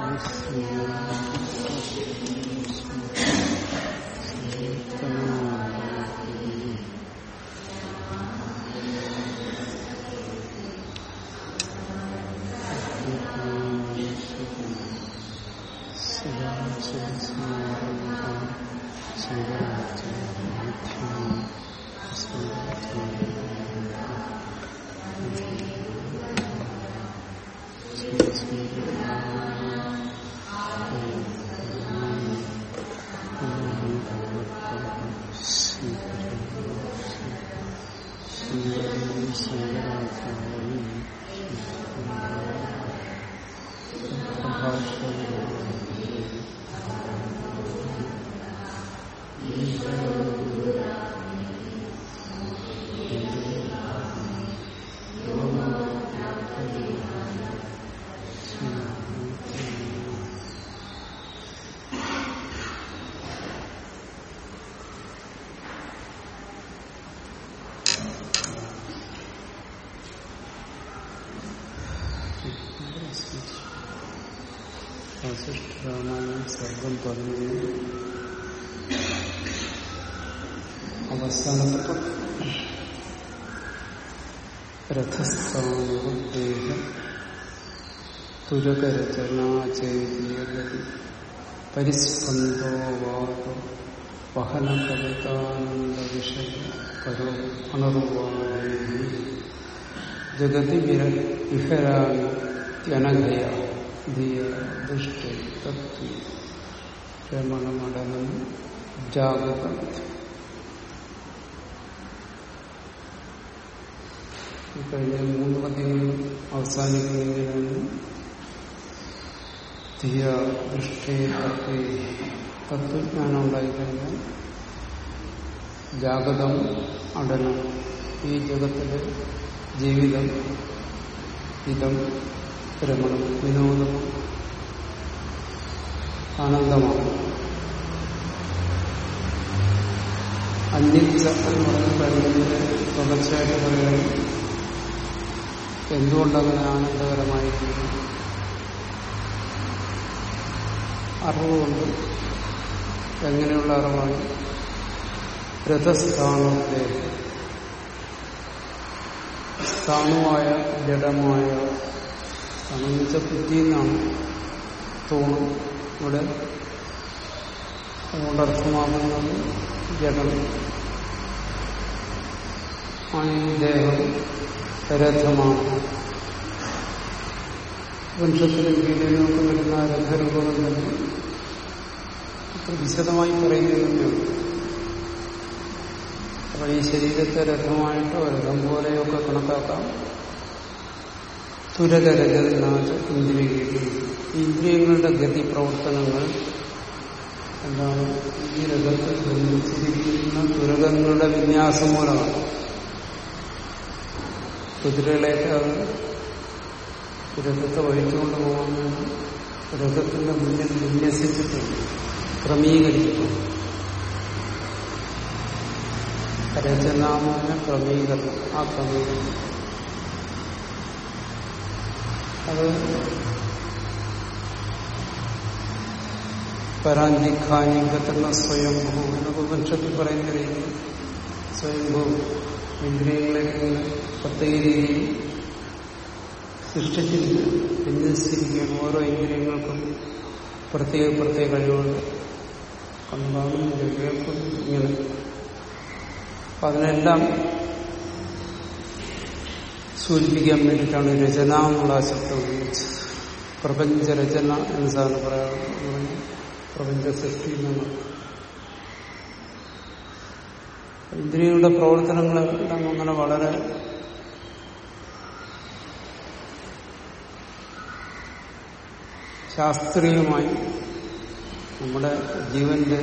വസിഷ്ഠരാമായണം സർവം പറഞ്ഞു അവസാനപ്പെട്ട പരിസ്പന്ദോ തുരകരചനാചേതിയഗതി വഹന കവിതാനന്ദ വിഷയ പരോ അണർവാണി ജഗതി വിഹരാനഘയ ധിയ ദുഷ്ടി തത്വ രമണമടനം ജാഗതം കഴിഞ്ഞ മൂന്ന് പദ്യങ്ങളും അവസാനിക്കുന്നതിനാണ് ധിയ ദൃഷ്ടി തത്വ തത്വജ്ഞാനം ഉണ്ടായിക്കഴിഞ്ഞാൽ ജാഗതം അടനം ഈ ജഗത്തിലെ ജീവിതം ഇതം രമണം വിനോദം. ആനന്ദമാണ്. അന്യച്ച എന്ന് പറഞ്ഞ കഴിഞ്ഞതിന്റെ തുടർച്ചയായിട്ട് പറയുകയാണ് എന്തുകൊണ്ടങ്ങനെ ആനന്ദകരമായിരിക്കുന്നു? അറിവുകൊണ്ട് എങ്ങനെയുള്ള അറിവാണ്? രഥസ്ഥാനത്തെ സ്ഥാണുവായ ജഡമായ സ്ഥാണെന്ന് ബുദ്ധിയിൽ നിന്നാണ് ഇവിടെ അതുകൊണ്ട് അർത്ഥമാകുന്നത് ജഡം ഈ ദേഹം രഥമാണ് വംശത്തിലും ഗീതയിലൊക്കെ വരുന്ന രഥരൂപങ്ങൾ തന്നെ അത്ര വിശദമായി പറയുന്നതന്നെയുള്ളൂ അപ്പോൾ ഈ ശരീരത്തെ രഥമായിട്ടോ രഥം പോലെയൊക്കെ കണക്കാക്കാം. തുരകരജനാഥ ഇന്ദ്രിയഗതി ഇന്ദ്രിയങ്ങളുടെ ഗതി പ്രവർത്തനങ്ങൾ എന്താണ്? ഈ രഥത്തിൽ ബന്ധിച്ചിരിക്കുന്ന തുരകങ്ങളുടെ വിന്യാസം മൂലമാണ്. കുതിരകളെയൊക്കെ അത് രഥത്തെ വഹിച്ചുകൊണ്ട് പോകാൻ മുന്നിൽ വിന്യസിച്ചിട്ടുണ്ട് ക്രമീകരിച്ചിട്ടുണ്ട്. രചനാമന ക്രമീകരണം ആ ക്രമീകരണം. അത് പരാഞ്ചിഖാനികത്തുന്ന സ്വയംഭൂ എന്നൊക്കെ ഉപനിഷത്തിൽ പറയുന്ന രീതി. സ്വയംഭൂ ഇന്ദ്രിയങ്ങളെ പ്രത്യേക രീതിയിൽ സൃഷ്ടിച്ചിരിക്കുകയാണ് വിന്യസിച്ചിരിക്കുകയാണ് ഓരോ ഇന്ദ്രിയങ്ങൾക്കും പ്രത്യേക പ്രത്യേക കഴിവുണ്ട്. കണ്ടാകും ഇങ്ങനെ അപ്പൊ അതിനെല്ലാം സൂചിപ്പിക്കാൻ വേണ്ടിയിട്ടാണ് രചന എന്നുള്ള ശബ്ദം ഉപയോഗിച്ചത്. പ്രപഞ്ച രചന എന്ന് സാറിന് പറയാറുണ്ട് പ്രപഞ്ച സൃഷ്ടി എന്നാണ്. ഇന്ദ്രിയങ്ങളുടെ പ്രവർത്തനങ്ങളെല്ലാം അങ്ങനെ വളരെ ശാസ്ത്രീയമായി നമ്മുടെ ജീവന്റെ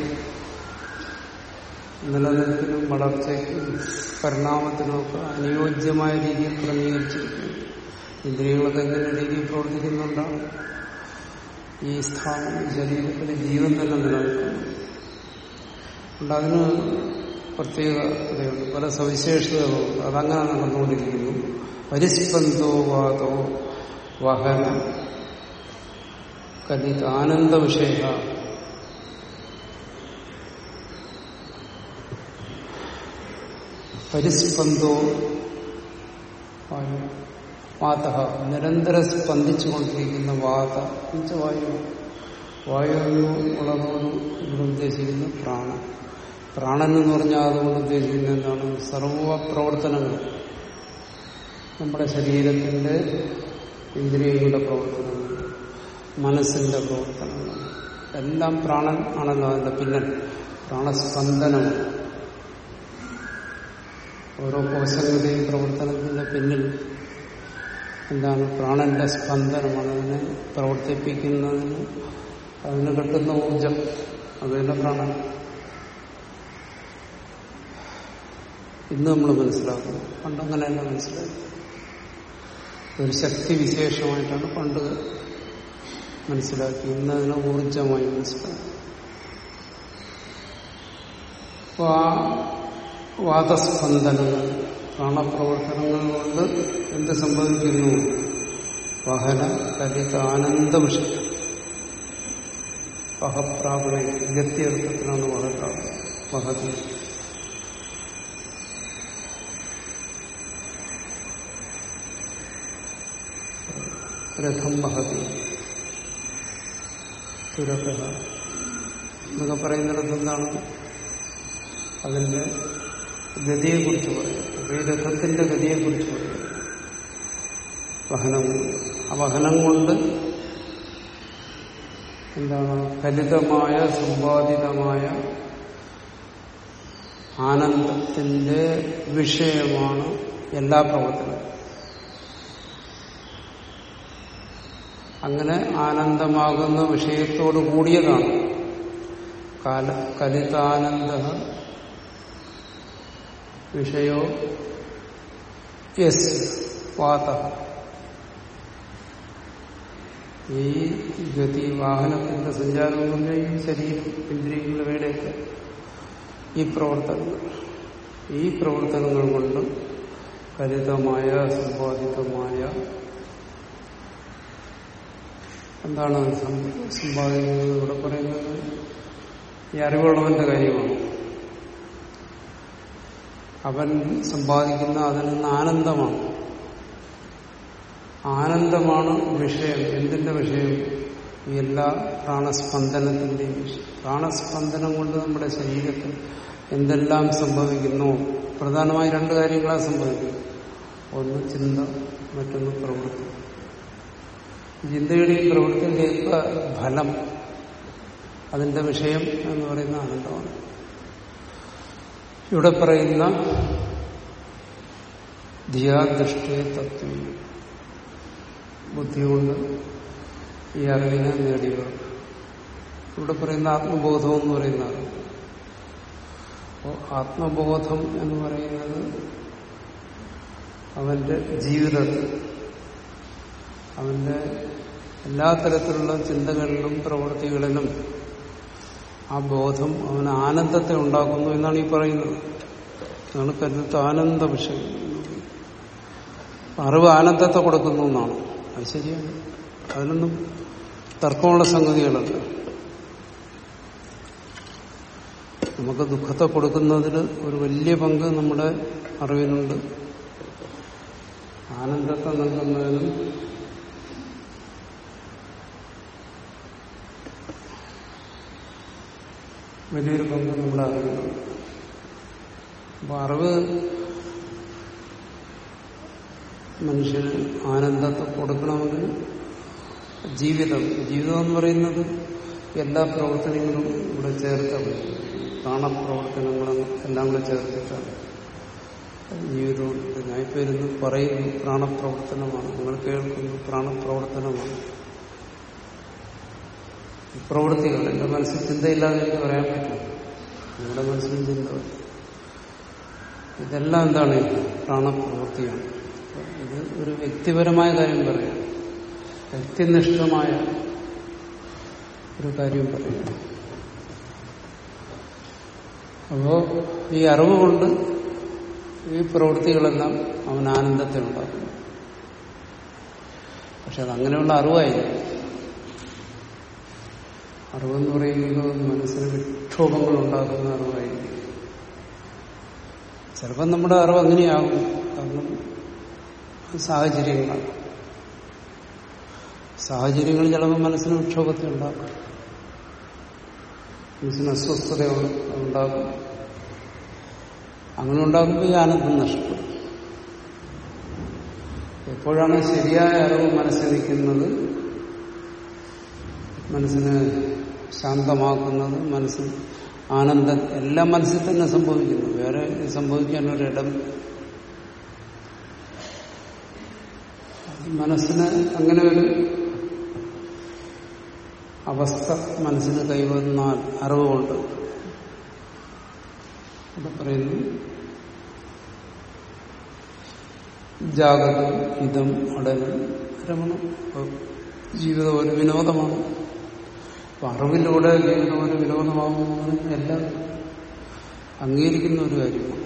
നിലനിൽപ്പിനും വളർച്ചയ്ക്കും പരിണാമത്തിനുമൊക്കെ അനുയോജ്യമായ രീതിയിൽ ക്രമീകരിച്ചിരിക്കുന്നു. ഇന്ദ്രിയങ്ങളൊക്കെ എങ്ങനെ രീതിയിൽ പ്രവർത്തിക്കുന്നുണ്ടാണ് ഈ സ്ഥാനം ശരീരത്തിന് ജീവൻ തന്നെ നിലനിൽക്കുന്നു അതുകൊണ്ട് അതിന് പ്രത്യേകതയുണ്ട് പല സവിശേഷതകളുണ്ട് അതങ്ങനെ നടന്നുകൊണ്ടിരിക്കുന്നു. പരിസ്പന്ദോ വാതോ വഹന. കലിത ആനന്ദ പരിസ്പന്ദോ വായു. വാത നിരന്തരം സ്പന്ദിച്ചുകൊണ്ടിരിക്കുന്ന വാത എന്നുവെച്ച വായു. വായു ഉള്ളതുകൊണ്ട് ഇവിടെ ഉദ്ദേശിക്കുന്ന പ്രാണൻ. പ്രാണൻ എന്ന് പറഞ്ഞാൽ അതുകൊണ്ട് ഉദ്ദേശിക്കുന്നത് എന്താണ്? സർവ പ്രവർത്തനങ്ങൾ നമ്മുടെ ശരീരത്തിന്റെ ഇന്ദ്രിയങ്ങളുടെ പ്രവർത്തനങ്ങൾ മനസ്സിന്റെ പ്രവർത്തനങ്ങൾ. എല്ലാം പ്രാണൻ ആണല്ലോ അതിന്റെ പിന്നൽ. പ്രാണസ്പന്ദനം. ഓരോ കോശങ്ങളുടെയും പ്രവർത്തനത്തിന്റെ പിന്നിൽ എന്താണ് പ്രാണന്റെ സ്പന്ദനമാണ് അതിനെ പ്രവർത്തിപ്പിക്കുന്നതിന് അതിന് കിട്ടുന്ന ഊർജം അതുതന്നെ പ്രാണൻ. ഇന്ന് നമ്മൾ മനസ്സിലാക്കുന്നു. തന്നെ മനസ്സിലാക്കി ഒരു ശക്തി വിശേഷമായിട്ടാണ് പണ്ട് മനസ്സിലാക്കി. ഇന്ന് അതിനെ ഊർജമായി മനസ്സിലാക്കി അപ്പോൾ ആ വാദസ്പന്ദനങ്ങൾ പ്രാണപ്രവർത്തനങ്ങൾ കൊണ്ട് എന്ത് സംഭവിക്കുന്നു? വഹന കലിത ആനന്ദ വിഷയം വഹപ്രാപണ ഗത്യർത്ഥത്തിലാണ് വഹപ്രാപണ വഹതി രഥം വഹതി തുരക എന്നൊക്കെ പറയുന്നിടത്ത് എന്താണ്? അതിന്റെ ഗതിയെക്കുറിച്ച് പറയും. അപ്പൊ ഈ രഥത്തിന്റെ ഗതിയെക്കുറിച്ച് പറയും. വഹനം ആ വഹനം കൊണ്ട് എന്താണ്? ഫലിതമായ സമ്പാദിതമായ ആനന്ദത്തിന്റെ വിഷയമാണ് എല്ലാ പ്രവർത്തനവും. അങ്ങനെ ആനന്ദമാകുന്ന വിഷയത്തോട് കൂടിയതാണ്. കാല കലിതാനന്ദ വിഷയോ? യസ് വാത. ഈ ഗതി വാഹനത്തിന്റെ സഞ്ചാരം കൊണ്ട് ഈ ശരീരം ഇന്ദ്രിയങ്ങളുടെയൊക്കെ ഈ പ്രവർത്തനങ്ങൾ ഈ പ്രവർത്തനങ്ങൾ കൊണ്ട് ഹരിതമായ സമ്പാദിതമായ എന്താണ് സമ്പാദിക്കുന്നത് ഇവിടെ പറയുന്നത് ഈ അറിവുള്ളവന്റെ കാര്യമാണ്. അവൻ സമ്പാദിക്കുന്ന അതിൽ നിന്ന് ആനന്ദമാണ്. ആനന്ദമാണ് വിഷയം. എന്തിന്റെ വിഷയം? എല്ലാ പ്രാണസ്പന്ദനത്തിന്റെയും വിഷയം. പ്രാണസ്പന്ദനം കൊണ്ട് നമ്മുടെ ശരീരത്തിൽ എന്തെല്ലാം സംഭവിക്കുന്നു? പ്രധാനമായി രണ്ട് കാര്യങ്ങളാണ് സംഭവിക്കുന്നത്. ഒന്ന് ചിന്ത മറ്റൊന്ന് പ്രവൃത്തി. ചിന്തയുടെയും പ്രവൃത്തിയുടെയൊക്കെ ഫലം അതിന്റെ വിഷയം എന്ന് പറയുന്ന ആനന്ദമാണ്. ഇവിടെ പറയുന്ന ധിയാദൃഷ്ടേ തത്വം. ബുദ്ധി കൊണ്ട് ഈ അറിവിനെ നേടിയവർ. ഇവിടെ പറയുന്ന ആത്മബോധം എന്ന് പറയുന്ന അപ്പോൾ ആത്മബോധം എന്ന് പറയുന്നത് അവന്റെ ജീവിതത്തിൽ അവന്റെ എല്ലാ തരത്തിലുള്ള ചിന്തകളിലും പ്രവൃത്തികളിലും ആ ബോധം അവന് ആനന്ദത്തെ ഉണ്ടാക്കുന്നു എന്നാണ് ഈ പറയുന്നത്. അതാണ് കരുത്ത് ആനന്ദ വിഷയം അറിവ് ആനന്ദത്തെ കൊടുക്കുന്നു എന്നാണ്. അത് ശരിയാണ്. അതിനൊന്നും തർക്കമുള്ള സംഗതികളല്ല. നമുക്ക് ദുഃഖത്തെ കൊടുക്കുന്നതിൽ ഒരു വലിയ പങ്ക് നമ്മുടെ അറിവിനുണ്ട്. ആനന്ദത്തെ നൽകുന്നതിനും വലിയൊരു പങ്ക് നമ്മുടെ അറിവിനുണ്ട്. അപ്പൊ അറിവ് മനുഷ്യന് ആനന്ദത്തെ കൊടുക്കണമെങ്കിൽ ജീവിതം ജീവിതം എന്ന് പറയുന്നത് എല്ലാ പ്രവർത്തനങ്ങളും ഇവിടെ ചേർത്താണ് പ്രാണപ്രവർത്തനങ്ങളും എല്ലാം കൂടെ ചേർത്തിട്ടാണ്. ജീവിതം ഞാൻ ഇപ്പൊ ഇരുന്ന് പറയുന്നു പ്രാണപ്രവർത്തനമാണ്. നിങ്ങൾ കേൾക്കുന്നു പ്രാണപ്രവർത്തനമാണ്. പ്രവൃത്തികൾ എന്റെ മനസ്സിൽ ചിന്തയില്ലാതെ എനിക്ക് പറയാൻ പറ്റും നിങ്ങളുടെ മനസ്സിൽ ചിന്ത ഇതെല്ലാം എന്താണ് പ്രാണപ്രവൃത്തിയാണ്. ഇത് ഒരു വ്യക്തിപരമായ കാര്യം പറയാം. വ്യക്തിനിഷ്ഠമായ ഒരു കാര്യം പറയാം. അപ്പോ ഈ അറിവ് കൊണ്ട് ഈ പ്രവൃത്തികളെല്ലാം അവൻ ആനന്ദത്തെ ഉണ്ടാക്കുന്നു പക്ഷെ അത് അങ്ങനെയുള്ള അറിവായിരിക്കും അറിവെന്ന് പറയുന്നത് മനസ്സിന് വിക്ഷോഭങ്ങൾ ഉണ്ടാക്കുന്ന അറിവായിരിക്കും. ചിലപ്പം നമ്മുടെ അറിവ് അങ്ങനെയാകും. കാരണം സാഹചര്യങ്ങളാണ്. സാഹചര്യങ്ങൾ ചിലപ്പോൾ മനസ്സിന് വിക്ഷോഭത്തെ ഉണ്ടാക്കും. മനസ്സിന് അസ്വസ്ഥത ഉണ്ടാകും അങ്ങനെ ഉണ്ടാകുമ്പോൾ ഈ ആനന്ദം നഷ്ടപ്പെടും. എപ്പോഴാണ് ശരിയായ അറിവ് മനസ്സിൽ നിൽക്കുന്നത് മനസ്സിന് ശാന്തമാക്കുന്നത് മനസ്സിൽ ആനന്ദം. എല്ലാം മനസ്സിൽ തന്നെ സംഭവിക്കുന്നു. വേറെ സംഭവിക്കാൻ ഒരിടം മനസ്സിന് അങ്ങനെ ഒരു അവസ്ഥ മനസ്സിന് കൈവന്നാൽ അറിവുകൊണ്ട് ഇവിടെ പറയുന്നു. ജാഗ്രത ഇതം അടലും രമണം ജീവിതം ഒരു വിനോദമാണ്. അപ്പൊ അറിവിലൂടെ ജീവിതം ഒരു വിനോദമാകുന്നതിന് എല്ലാം അംഗീകരിക്കുന്ന ഒരു കാര്യമാണ്.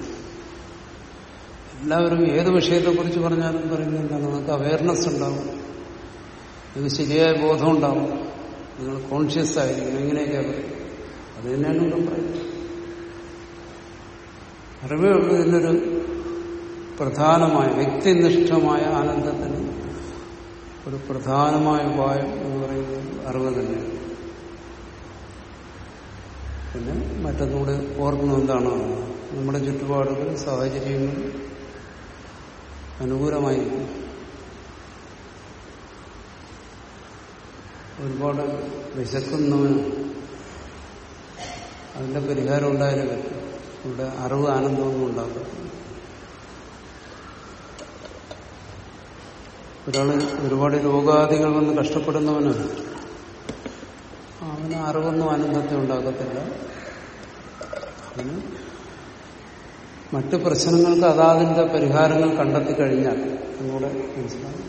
എല്ലാവരും ഏത് വിഷയത്തെക്കുറിച്ച് പറഞ്ഞാലും പറയുന്നത് എന്താണ് നിങ്ങൾക്ക് അവയർനെസ് ഉണ്ടാവും. നിങ്ങൾക്ക് ശരിയായ ബോധം ഉണ്ടാവും. നിങ്ങൾ കോൺഷ്യസ് ആയിരിക്കും എങ്ങനെയൊക്കെ പറയും അത് തന്നെയാണ് ഇവിടെ പറയുന്നത് അറിവേ ഉള്ളൂ ഇതിനൊരു പ്രധാനമായ വ്യക്തിനിഷ്ഠമായ ആനന്ദത്തിന് ഒരു പ്രധാനമായ ഉപായം എന്ന് പറയുന്നത് അറിവ് തന്നെയാണ്. പിന്നെ മറ്റൊന്നുകൂടെ ഓർക്കുന്നത് എന്താണ് നമ്മുടെ ചുറ്റുപാടുകൾ സാഹചര്യങ്ങൾ അനുകൂലമായി ഒരുപാട് വിശക്കുന്നവന് അതിന്റെ പരിഹാരം ഉണ്ടായാലും ഇവിടെ അറിവ് ആനന്ദമൊന്നും ഉണ്ടാകും ഒരാൾ ഒരുപാട് രോഗാദികൾ വന്ന് കഷ്ടപ്പെടുന്നവന് അവന് അറിവൊന്നും ആനന്ദത്തെ ഉണ്ടാക്കത്തില്ല മറ്റു പ്രശ്നങ്ങൾക്ക് അതാതിന്റെ പരിഹാരങ്ങൾ കണ്ടെത്തി കഴിഞ്ഞാൽ ഒന്നുകൂടെ മനസ്സിലാവും.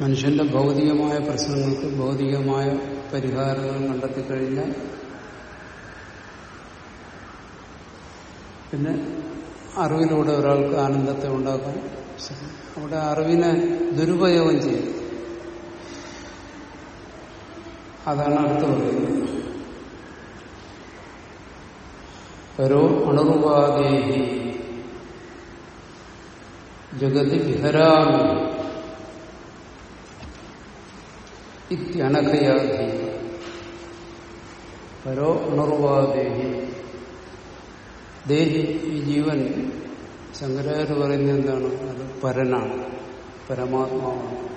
മനുഷ്യന്റെ ഭൗതികമായ പ്രശ്നങ്ങൾക്ക് ഭൗതികമായ പരിഹാരങ്ങൾ കണ്ടെത്തി കഴിഞ്ഞാൽ പിന്നെ അറിവിലൂടെ ഒരാൾക്ക് ആനന്ദത്തെ ഉണ്ടാക്കാൻ അവിടെ അറിവിനെ ദുരുപയോഗം ചെയ്യും. അതാണ് അടുത്ത് പറയുന്നത് പരോ അണുപാദേഹി ജഗതി വിഹരാമി ഇത്യനഖയാധി പരോ അണുർവാദേഹി ദേഹി ഈ ജീവൻ ശങ്കരാചാര്യ പറയുന്നത് എന്താണ്? അത് പരനാണ്. പരമാത്മാവാണ്.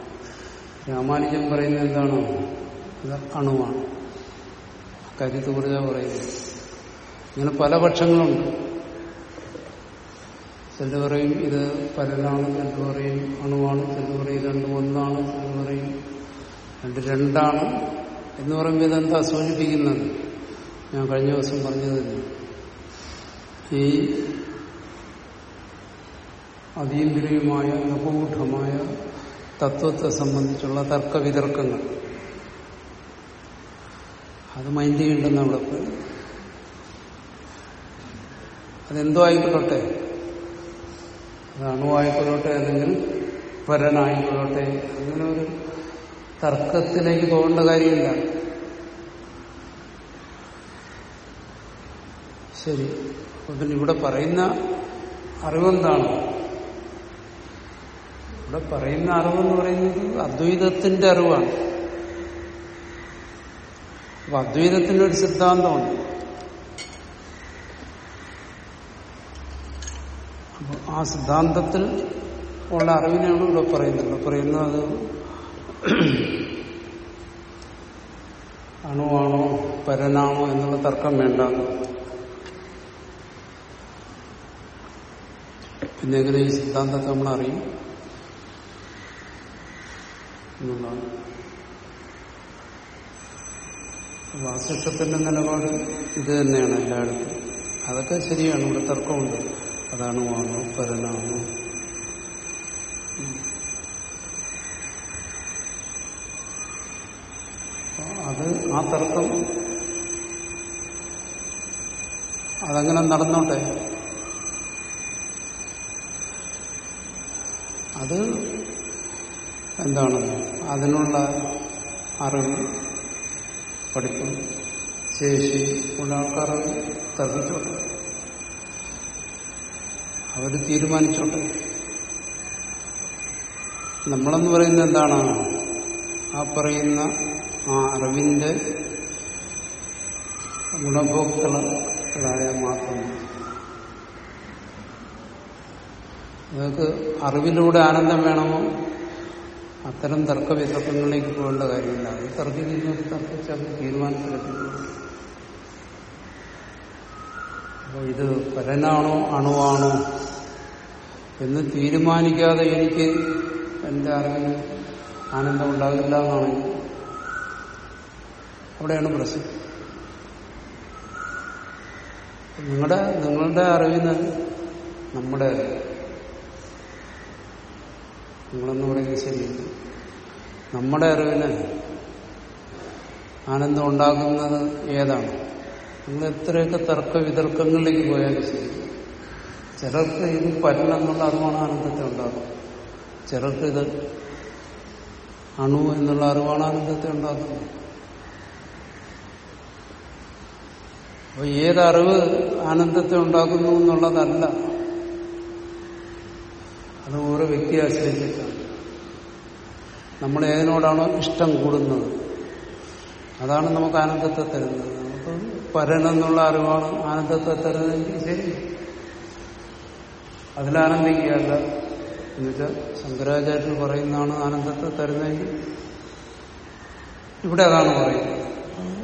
രാമാനുജൻ പറയുന്നത് എന്താണ്? ഇത് അണുവാണ്. കരുത്ത് കുറിച്ചാണ് പറയുന്നത് ഇങ്ങനെ പല പക്ഷങ്ങളുണ്ട്. ചിലർ പറയും ഇത് പരലാണ് ചിലർ പറയും അണുവാണ് ചിലർ പറയും രണ്ട് ഒന്നാണ് ചിലർ പറയും രണ്ട് രണ്ടാണ് എന്ന് പറയുമ്പോൾ ഇതെന്താ സൂചിപ്പിക്കുന്നത്? ഞാൻ കഴിഞ്ഞ ദിവസം പറഞ്ഞത് ഈ അതീന്ദ്രിയമായ നപൂഢമായ തത്വത്തെ സംബന്ധിച്ചുള്ള തർക്കവിതർക്കങ്ങൾ. അത് മൈൻഡ് ചെയ്യണ്ടെന്ന് അവിടെ പോയി. അതെന്തോ ആയിക്കൊള്ളട്ടെ? അത് അണുവായിക്കൊള്ളട്ടെ അല്ലെങ്കിൽ പരനായിക്കൊള്ളട്ടെ അങ്ങനെ ഒരു തർക്കത്തിലേക്ക് പോകേണ്ട കാര്യമില്ല. ശരി. പിന്നെ ഇവിടെ പറയുന്ന അറിവെന്താണ്? ഇവിടെ പറയുന്ന അറിവെന്ന് പറയുന്നത് അദ്വൈതത്തിന്റെ അറിവാണ്. അപ്പൊ അദ്വൈതത്തിന്റെ ഒരു സിദ്ധാന്തമുണ്ട്. ആ സിദ്ധാന്തത്തിൽ ഉള്ള അറിവിനെയാണ് ഇവിടെ പറയുന്നത്. പറയുന്നത് അത് അണുവാണോ പരനാണോ എന്നുള്ള തർക്കം വേണ്ട. പിന്നെ എങ്ങനെ ഈ സിദ്ധാന്തത്തെ നമ്മൾ അറിയും എന്നുള്ളതാണ്. വാസിഷ്ടത്തിന്റെ നിലപാട് ഇത് തന്നെയാണ് എല്ലായിടത്തും. അതൊക്കെ ശരിയാണ്. ഇവിടെ തർക്കമുണ്ട്. അതാണ് വാങ്ങോ പരനാണോ അത് ആ തർക്കം അതങ്ങനെ നടന്നോട്ടെ. അത് എന്താണ് അതിനുള്ള അറിവ് പഠിപ്പും ശേഷി ഉള്ള ആൾക്കാർ തർക്കിച്ചോട്ടെ. അവർ തീരുമാനിച്ചോട്ടെ. നമ്മളെന്ന് പറയുന്നത് എന്താണ്? ആ പറയുന്ന ആ അറിവിന്റെ ഗുണഭോക്താക്കളായ മാത്രം. നിങ്ങൾക്ക് അറിവിലൂടെ ആനന്ദം വേണമോ? അത്തരം തർക്ക വിതർക്കങ്ങളിലേക്ക് പോകേണ്ട കാര്യമില്ല. അത് തർക്കിക്കുന്നവർ അത് തീരുമാനത്തിലെത്തിക്കും അപ്പോൾ ഇത് പരനാണോ അണുവാണോ എന്ന് തീരുമാനിക്കാതെ എനിക്ക് എന്റെ അറിവിന് ആനന്ദം ഉണ്ടാകില്ല എന്നാണ് അവിടെയാണ് പ്രശ്നം. നിങ്ങളുടെ നിങ്ങളുടെ അറിവിന് നമ്മുടെ നിങ്ങളെന്ന് പറയുന്നത് ശരിയല്ല നമ്മുടെ അറിവിന് ആനന്ദം ഉണ്ടാകുന്നത് ഏതാണ്? നിങ്ങൾ എത്രയൊക്കെ തർക്ക വിതർക്കങ്ങളിലേക്ക് പോയാലും ശരി. ചിലർക്ക് ഇത് പരണെന്നുള്ള അറിവാണ് ആനന്ദത്തെ ഉണ്ടാകും ചിലർക്ക് ഇത് അണു എന്നുള്ള അറിവാണ് ആനന്ദത്തെ ഉണ്ടാക്കുന്നത് അപ്പൊ ഏതറിവ് ആനന്ദത്തെ ഉണ്ടാക്കുന്നു എന്നുള്ളതല്ല. അത് ഓരോ വ്യക്തിയെ ആശ്രയിച്ചിട്ടാണ് നമ്മൾ ഏതിനോടാണോ ഇഷ്ടം കൂടുന്നത്? അതാണ് നമുക്ക് ആനന്ദത്തെ തരുന്നത്. നമുക്ക് പരനെന്നുള്ള അറിവാണ് ആനന്ദത്തെ തരുന്നതെങ്കിൽ ശരി. അതിലാനന്ദിക്കുകയല്ല. എന്നുവെച്ചാൽ ശങ്കരാചാര്യർ പറയുന്നതാണ് ആനന്ദത്തെ തരുന്നതെങ്കിൽ ഇവിടെ അതാണ് പറയുന്നത്.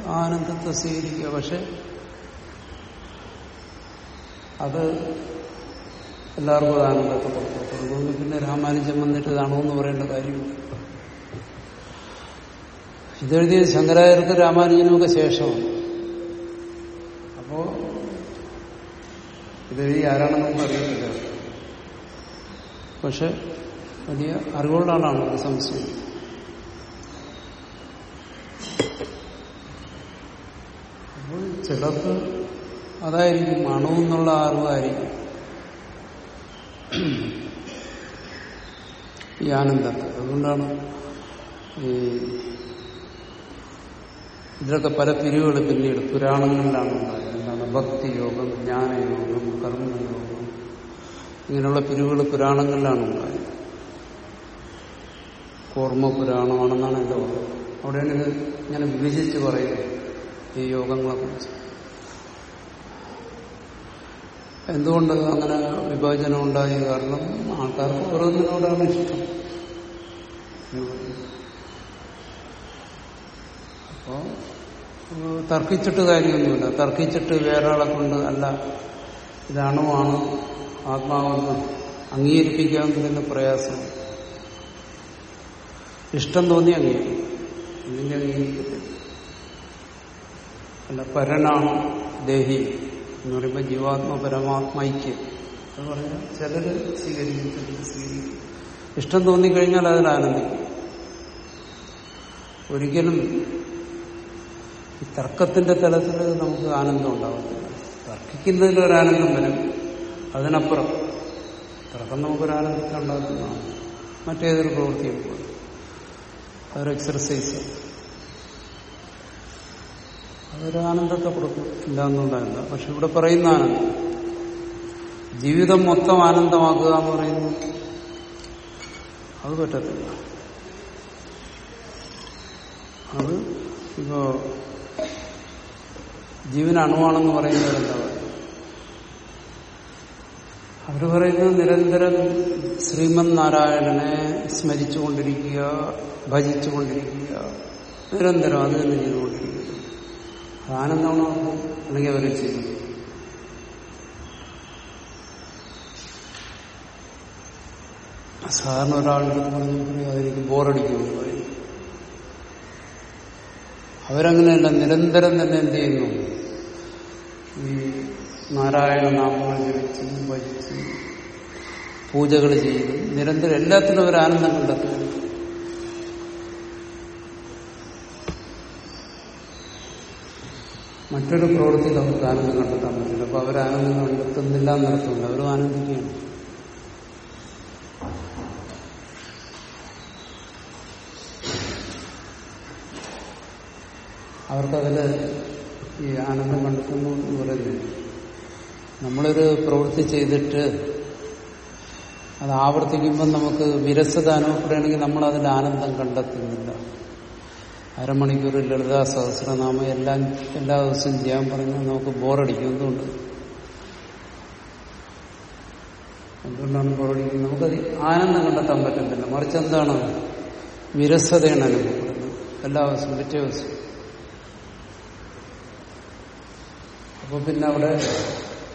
ആനന്ദത്തെ സ്വീകരിക്കുക. പക്ഷെ അത് എല്ലാവർക്കും അത് ആനന്ദത്തെ കൊടുക്കും കൊടുക്കുമെന്ന് പിന്നെ രാമാനുജൻ വന്നിട്ട് ഇതാണോ എന്ന് പറയേണ്ട കാര്യമില്ല. ഇതെഴുതിയ ശങ്കരാചാര്യർക്ക് രാമാനുജനുമൊക്കെ ശേഷമാണ്. അപ്പോ ഇതെഴുതി ആരാണെന്ന് നമുക്ക് അറിയില്ല പക്ഷെ വലിയ അറിവുള്ള ആളാണ് ഒരു സംശയം. അപ്പോൾ ചിലർക്ക് അതായിരിക്കും മണമെന്നുള്ള അറിവായിരിക്കും. ഈ ആനന്ദത്തെ അതുകൊണ്ടാണ് ഈ ഇതിലൊക്കെ പല പിരിവുകൾ പിന്നീട് പുരാണങ്ങളിലാണ് ഉണ്ടായത് എന്താണ് ഭക്തിയോഗം ജ്ഞാനയോഗം കർമ്മയോഗം ഇങ്ങനെയുള്ള പിരിവുകൾ പുരാണങ്ങളിലാണ് ഉണ്ടായത് കോർമ്മ പുരാണമാണെന്നാണ് എന്റെ ഓർമ്മ. അവിടെയാണ് ഇത് ഇങ്ങനെ വിഭജിച്ച് പറയുന്നത് ഈ യോഗങ്ങളെ കുറിച്ച് എന്തുകൊണ്ട് അങ്ങനെ വിഭജനം ഉണ്ടായി കാരണം ആൾക്കാർക്ക് ഓരോന്നിനോടാണ് ഇഷ്ടം. അപ്പോ തർക്കിച്ചിട്ട് കാര്യമൊന്നുമില്ല. തർക്കിച്ചിട്ട് വേറൊരാളെ കൊണ്ട് അല്ല ഇതാണോ ആണ് ആത്മാവെന്ന് അംഗീകരിപ്പിക്കാൻ പറ്റുന്ന പ്രയാസം. ഇഷ്ടം തോന്നി അംഗീകരിക്കും. അല്ല പരനാണ് ദേഹി? എന്ന് പറയുമ്പോൾ ജീവാത്മ പരമാത്മൈക്യം അത് പറഞ്ഞാൽ ചിലര് സ്വീകരിക്കും ചിലര് സ്വീകരിക്കും. ഇഷ്ടം തോന്നിക്കഴിഞ്ഞാൽ അതിൽ ആനന്ദിക്കും. ഒരിക്കലും ഈ തർക്കത്തിന്റെ തലത്തിൽ നമുക്ക് ആനന്ദം ഉണ്ടാകത്തില്ല തർക്കിക്കുന്നതിൽ ഒരു ആനന്ദം വരും. അതിനപ്പുറം തർക്കം നമുക്കൊരാനന്ദത്തിൽ ഉണ്ടാക്കുന്നതാണ്. മറ്റേതൊരു പ്രവൃത്തിയും പോലെ അതൊരു എക്സർസൈസ് അതൊരു ആനന്ദത്തെ കൊടുക്കും. ഇല്ല പക്ഷെ ഇവിടെ പറയുന്ന ആനന്ദം. ജീവിതം മൊത്തം ആനന്ദമാക്കുക എന്ന് പറയുന്നു. അത് പറ്റത്തില്ല. അത് ഇപ്പോ ജീവൻ അണുവാണെന്ന് പറയുന്നവരെന്താ അവർ പറയുന്നത് നിരന്തരം ശ്രീമൻ നാരായണനെ സ്മരിച്ചുകൊണ്ടിരിക്കുക ഭജിച്ചുകൊണ്ടിരിക്കുക നിരന്തരം അത് തന്നെ ചെയ്തുകൊണ്ടിരിക്കുക. ആനന്ദമാണോ അല്ലെങ്കിൽ അവരെ ചെയ്യും. സാധാരണ ഒരാളുടെ അതെനിക്ക് ബോറടിക്കുമെന്ന് പറയും അവരങ്ങനെയല്ല നിരന്തരം തന്നെ എന്ത് ചെയ്യുന്നു? ഈ നാരായണ നാമങ്ങൾ ജപിച്ച് ഭജിച്ച് പൂജകൾ ചെയ്ത് നിരന്തരം എല്ലാത്തിനും അവർ ആനന്ദം കണ്ടെത്തുന്നു. മറ്റൊരു പ്രവൃത്തി നമുക്ക് ആനന്ദം കണ്ടെത്താൻ പറ്റില്ല. അപ്പൊ അവരാനന്ദം കണ്ടെത്തുന്നില്ല എന്നർത്ഥമുണ്ട് അവരും ആനന്ദിക്കുകയാണ്. അവർക്കതിൽ ഈ ആനന്ദം കണ്ടെത്തുന്നു എന്ന് പറയുന്നത് നമ്മളൊരു പ്രവൃത്തി ചെയ്തിട്ട് അത് ആവർത്തിക്കുമ്പോൾ നമുക്ക് വിരസത അനുഭവപ്പെടുകയാണെങ്കിൽ നമ്മൾ അതിൽ ആനന്ദം കണ്ടെത്തുന്നില്ല. അരമണിക്കൂർ ലളിതാ സഹസ്രനാമം എല്ലാം എല്ലാ ദിവസവും ചെയ്യാൻ പറഞ്ഞാൽ നമുക്ക് ബോറടിക്കും. എന്തുകൊണ്ട്? എന്തുകൊണ്ടാണ് ബോറടിക്കുന്നത്? നമുക്കത് ആനന്ദം കണ്ടെത്താൻ പറ്റുന്നില്ല മറിച്ച് എന്താണ്? വിരസതയാണ് അനുഭവപ്പെടുന്നത്. എല്ലാ ദിവസവും പിറ്റേ ദിവസം. അപ്പൊ പിന്നെ അവിടെ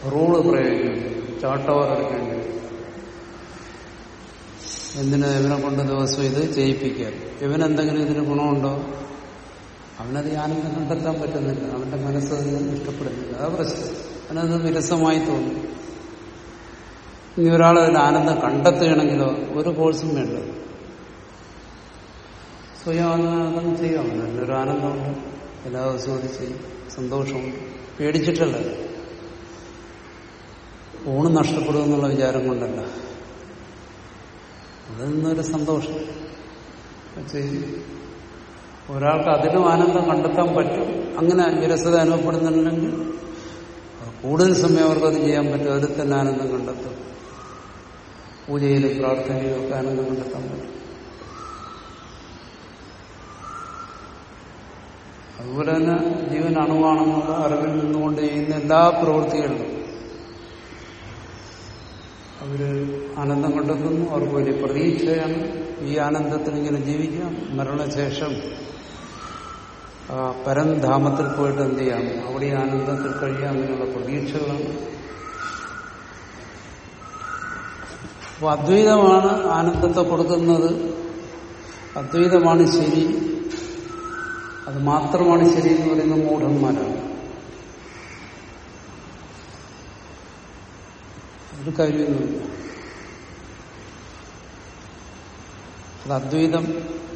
റൂൾ പ്രയോഗിക്കുന്നു ചാട്ടവർ എടുക്കേണ്ടി. എന്തിനാ ഇവനെ കൊണ്ട് ദിവസം ഇത് ചെയ്യിപ്പിക്കാൻ ഇവനെന്തെങ്കിലും ഇതിന് ഗുണമുണ്ടോ? അവനത് ആനന്ദം കണ്ടെത്താൻ പറ്റുന്നില്ല. അവന്റെ മനസ്സ് ഇഷ്ടപ്പെടുന്നില്ല. അതാ പ്രശ്നം. അവനത് വിരസമായി തോന്നും. ഇനി അതിന് ആനന്ദം കണ്ടെത്തുകയാണെങ്കിലോ ഒരു കോഴ്സും വേണ്ട. സ്വയം ആനന്ദം ചെയ്യാം. നല്ലൊരു ആനന്ദമുണ്ട്. എല്ലാ ദിവസവും അത് ചെയ്യും. സന്തോഷമുണ്ട്. പേടിച്ചിട്ടല്ല. ഊണ് നഷ്ടപ്പെടും എന്നുള്ള വിചാരം കൊണ്ടല്ല. അതിൽ നിന്നൊരു സന്തോഷം. ചെയ്യും. ഒരാൾക്ക് അതിലും ആനന്ദം കണ്ടെത്താൻ പറ്റും. അങ്ങനെ വിരസത അനുഭവപ്പെടുന്നുണ്ടെങ്കിൽ കൂടുതൽ സമയം അവർക്കത് ചെയ്യാൻ പറ്റും. അതിൽ തന്നെ ആനന്ദം കണ്ടെത്തും. പൂജയിലും പ്രാർത്ഥനയിലും ഒക്കെ ആനന്ദം കണ്ടെത്താൻ പറ്റും. അതുപോലെ തന്നെ ജീവൻ അണുവാണെന്നുള്ള അറിവിൽ നിന്നുകൊണ്ട് ചെയ്യുന്ന എല്ലാ പ്രവൃത്തികളിലും അവർ ആനന്ദം കണ്ടെത്തുന്നു. അവർക്ക് വലിയ പ്രതീക്ഷയാണ് ഈ ആനന്ദത്തിൽ ഇങ്ങനെ ജീവിക്കാം. മരണശേഷം ആ പരംധാമത്തിൽ പോയിട്ട് എന്ത് ചെയ്യാം? അവിടെ ആനന്ദത്തിൽ കഴിയാം അങ്ങനെയുള്ള പ്രതീക്ഷകളാണ്. അപ്പൊ അദ്വൈതമാണ് ആനന്ദത്തെ കൊടുക്കുന്നത്. അദ്വൈതമാണ് ശരി. അത് മാത്രമാണ് ശരി എന്ന് പറയുന്ന മൂഢന്മാരാണ്. ഒരു കാര്യമൊന്നുമില്ല അത് അദ്വൈതം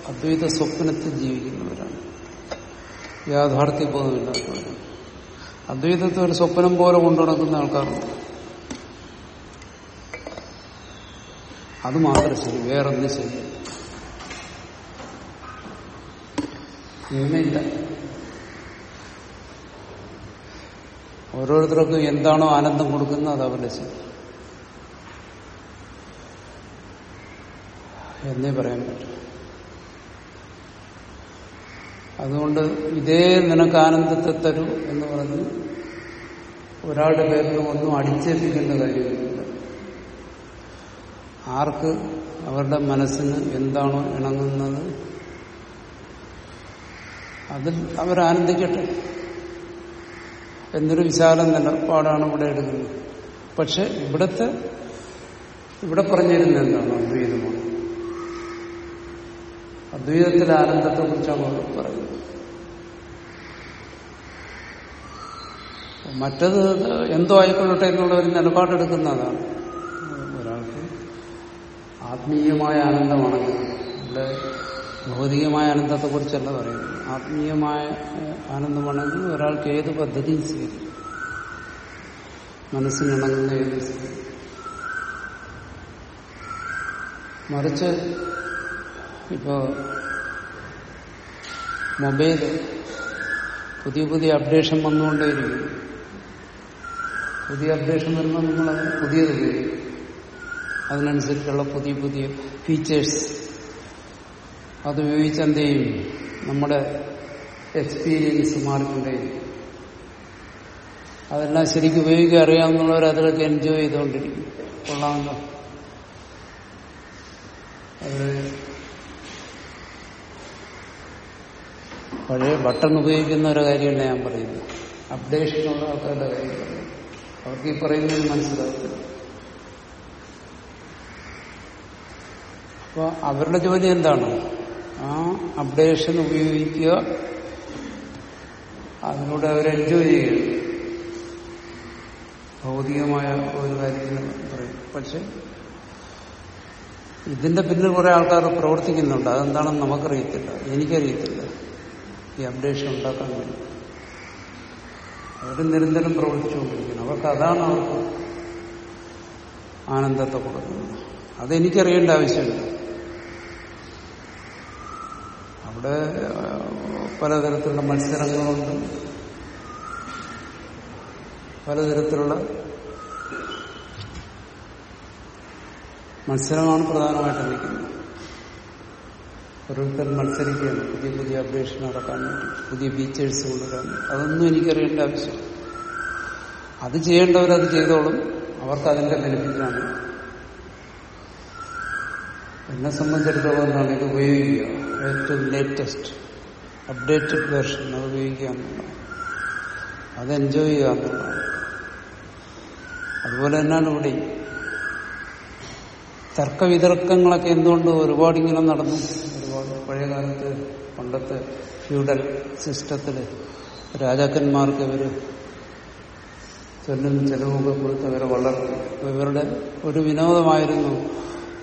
അദ്വൈത സ്വപ്നത്തിൽ ജീവിക്കുന്നവരാണ്. യാഥാർത്ഥ്യ ബോധമില്ലാത്തവരാണ് അദ്വൈതത്തെ ഒരു സ്വപ്നം പോലെ കൊണ്ടുനടക്കുന്ന ആൾക്കാരുണ്ട്. അത് മാത്രം ശരി വേറൊന്നും ശരിയല്ല ഇന്നില്ല ഓരോരുത്തർക്കും എന്താണോ ആനന്ദം കൊടുക്കുന്നത് അത് അവരുടെ ശരി. എന്നേ പറയാൻ പറ്റും. അതുകൊണ്ട് ഇതേ നിനക്ക് ആനന്ദത്തെ തരൂ എന്ന് പറഞ്ഞ് ഒരാളുടെ പേരിൽ ഒന്നും അടിച്ചേൽപ്പിക്കേണ്ട കാര്യമില്ല. ആർക്ക് അവരുടെ മനസ്സിന് എന്താണോ ഇണങ്ങുന്നത് അതിൽ അവരാനന്ദിക്കട്ടെ. എന്നൊരു വിശാല നിലപാടാണ് ഇവിടെ എടുക്കുന്നത്. പക്ഷെ ഇവിടത്തെ ഇവിടെ പറഞ്ഞിരുന്ന എന്താണ് അദ്വൈതമാണ്? അദ്വൈതത്തിലെ ആനന്ദത്തെ കുറിച്ചാണ് പറയുന്നത്. മറ്റത് എന്തോ ആയിക്കൊള്ളട്ടെ എന്നുള്ള ഒരു നിലപാടെടുക്കുന്നതാണ്. ഒരാൾക്ക് ആത്മീയമായ ആനന്ദമാണ്. ഇവിടെ ഭൗതികമായ ആനന്ദത്തെ കുറിച്ചല്ല പറയുന്നത്. ആത്മീയമായ ആനന്ദമാണെങ്കിൽ ഒരാൾക്ക് ഏത് പദ്ധതിയും സ്വീകരിക്കും. മനസ്സിനിണങ്ങുന്ന ഏത് മറിച്ച് ഇപ്പോ മൊബൈൽ പുതിയ പുതിയ അപ്ഡേഷൻ വന്നുകൊണ്ടേയിരിക്കും പുതിയ അപ്ഡേഷൻ വരുമ്പോൾ നമ്മളത് പുതിയത് ഉപയോഗിക്കും. അതിനനുസരിച്ചുള്ള പുതിയ പുതിയ ഫീച്ചേഴ്സ് അത് ഉപയോഗിച്ച് എന്ത് ചെയ്യും? നമ്മുടെ എക്സ്പീരിയൻസ് മാറിക്കൊണ്ടേയിരിക്കും. അതെല്ലാം ശരിക്കും ഉപയോഗിക്കുക അറിയാവുന്നവർ അതിലൊക്കെ എൻജോയ് ചെയ്തുകൊണ്ടിരിക്കും. കൊള്ളാമല്ലോ. അത് പഴയ ബട്ടൺ ഉപയോഗിക്കുന്നവരുടെ കാര്യമല്ല ഞാൻ പറയുന്നത്. അപ്ഡേഷനുള്ള ആൾക്കാരുടെ കാര്യം. പറയുന്നത് അവർക്ക് ഈ പറയുന്നത് മനസ്സിലാക്കില്ല അപ്പൊ അവരുടെ ജോലി എന്താണ്? ആ അപ്ഡേഷൻ ഉപയോഗിക്കുക അതിലൂടെ അവർ എൻജോയ് ചെയ്യുക. ഭൗതികമായ ഒരു കാര്യത്തിന് പറയും. പക്ഷെ ഇതിന്റെ പിന്നിൽ കുറെ ആൾക്കാർ പ്രവർത്തിക്കുന്നുണ്ട്. അതെന്താണെന്ന് നമുക്കറിയത്തില്ല. എനിക്കറിയത്തില്ല. ഈ അപ്ഡേഷൻ ഉണ്ടാക്കാൻ വേണ്ടി. അവർ നിരന്തരം പ്രവർത്തിച്ചുകൊണ്ടിരിക്കണം അവർക്ക് അതാണ് അവർക്ക് ആനന്ദത്തെ കൊടുക്കുന്നത്. അതെനിക്കറിയേണ്ട ആവശ്യമില്ല. അവിടെ പലതരത്തിലുള്ള മത്സരങ്ങളുണ്ട്. പലതരത്തിലുള്ള മത്സരമാണ് പ്രധാനമായിട്ട് നിൽക്കുന്നത്. ഓരോരുത്തർ മത്സരിക്കുകയാണ്. പുതിയ പുതിയ അപ്ഡേഷൻ നടക്കാൻ വേണ്ടി പുതിയ ഫീച്ചേഴ്സ് കൊണ്ടുവരാൻ അതൊന്നും എനിക്കറിയേണ്ട ആവശ്യം അത് ചെയ്യേണ്ടവരത് ചെയ്തോളും. അവർക്ക് അതിന്റെ ബെനിഫിറ്റാണ് എന്നെ സംബന്ധിച്ചിടത്തോളം എന്താണ്? ഇത് ഉപയോഗിക്കുക. ഏറ്റവും ലേറ്റസ്റ്റ് അപ്ഡേറ്റഡ് വേർഷൻ അത് ഉപയോഗിക്കുക എന്നുള്ളതാണ്. അത് എൻജോയ് ചെയ്യുക എന്നുള്ളതാണ്. അതുപോലെ തന്നെയാണ് ഇവിടെ തർക്കവിതർക്കങ്ങളൊക്കെ എന്തുകൊണ്ട് ഒരുപാടിങ്ങനെ നടന്നു? ഒരുപാട് പഴയകാലത്ത് പണ്ടത്തെ ഫ്യൂഡൽ സിസ്റ്റത്തിൽ രാജാക്കന്മാർക്ക് ഇവർ ചൊല്ലും ചെലവൊക്കെ കൊടുത്ത് അവരെ വളർത്തി. ഇവരുടെ ഒരു വിനോദമായിരുന്നു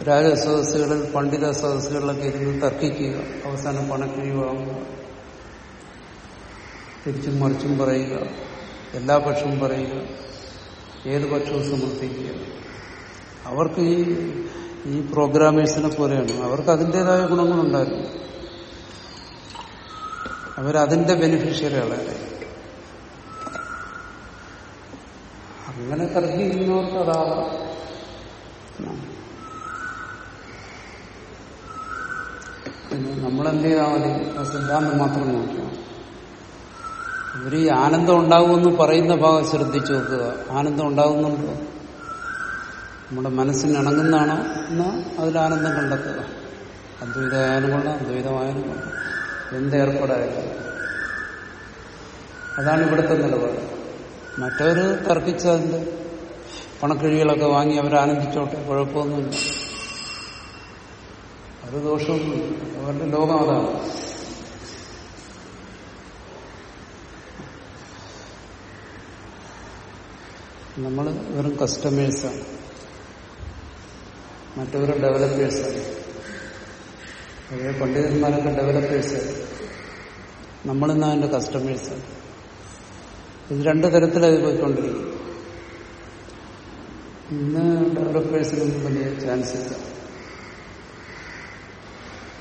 രാജസദസ്സുകളിൽ പണ്ഡിത സദസ്സുകളിലൊക്കെ ഇരുന്ന് തർക്കിക്കുക അവസാനം പണക്കിഴി വാങ്ങുക തിരിച്ചും മറിച്ചും പറയുക എല്ലാ പക്ഷവും പറയുക ഏത് പക്ഷവും സമർത്ഥിക്കുക അവർക്ക് ഈ ഈ പ്രോഗ്രാമേഴ്സിനെ പോലെയാണ്. അവർക്ക് അതിന്റെതായ ഗുണങ്ങളുണ്ടായിരുന്നു. അവരതിന്റെ ബെനിഫിഷ്യറികളാണ് അങ്ങനെ തർക്കിക്കുന്നവർക്ക് അതാവാം പിന്നെ നമ്മളെന്ത് ചെയ്താൽ മതി? ആ സിദ്ധാന്തം മാത്രം നോക്കുക അവർ ഈ ആനന്ദം ഉണ്ടാകുമെന്ന് പറയുന്ന ഭാഗം ശ്രദ്ധിച്ചു നോക്കുക. ആനന്ദം ഉണ്ടാകുന്നുണ്ടോ നമ്മുടെ മനസ്സിന് ഇണങ്ങുന്നതാണോ എന്നാൽ അതിൽ ആനന്ദം കണ്ടെത്തുക. അദ്വൈതമായാലും കൊള്ളാം അദ്വൈതമായാലും കൊള്ളാം. എന്ത് ഏർപ്പെടായാലും. അതാണ് ഇവിടുത്തെ നിലപാട്. മറ്റവർ തർക്കിച്ചതിന്റെ പണക്കിഴികളൊക്കെ വാങ്ങി അവർ ആനന്ദിച്ചോട്ടെ കുഴപ്പമൊന്നുമില്ല. ഒരു ദോഷമൊന്നുമില്ല. അവരുടെ ലോകം അതാണ്. നമ്മൾ വെറും കസ്റ്റമേഴ്സാണ് മറ്റവർ ഡെവലപ്പേഴ്സാണ് പഴയ പണ്ഡിതന്മാരൊക്കെ ഡെവലപ്പേഴ്സാണ് നമ്മളിന്ന് അതിന്റെ കസ്റ്റമേഴ്സാണ് ഇത് രണ്ട് തരത്തിലത് പോയിക്കൊണ്ടിരിക്കും ഇന്ന് ഡെവലപ്പേഴ്സിനൊന്നും വലിയ ചാൻസ് ഇല്ല.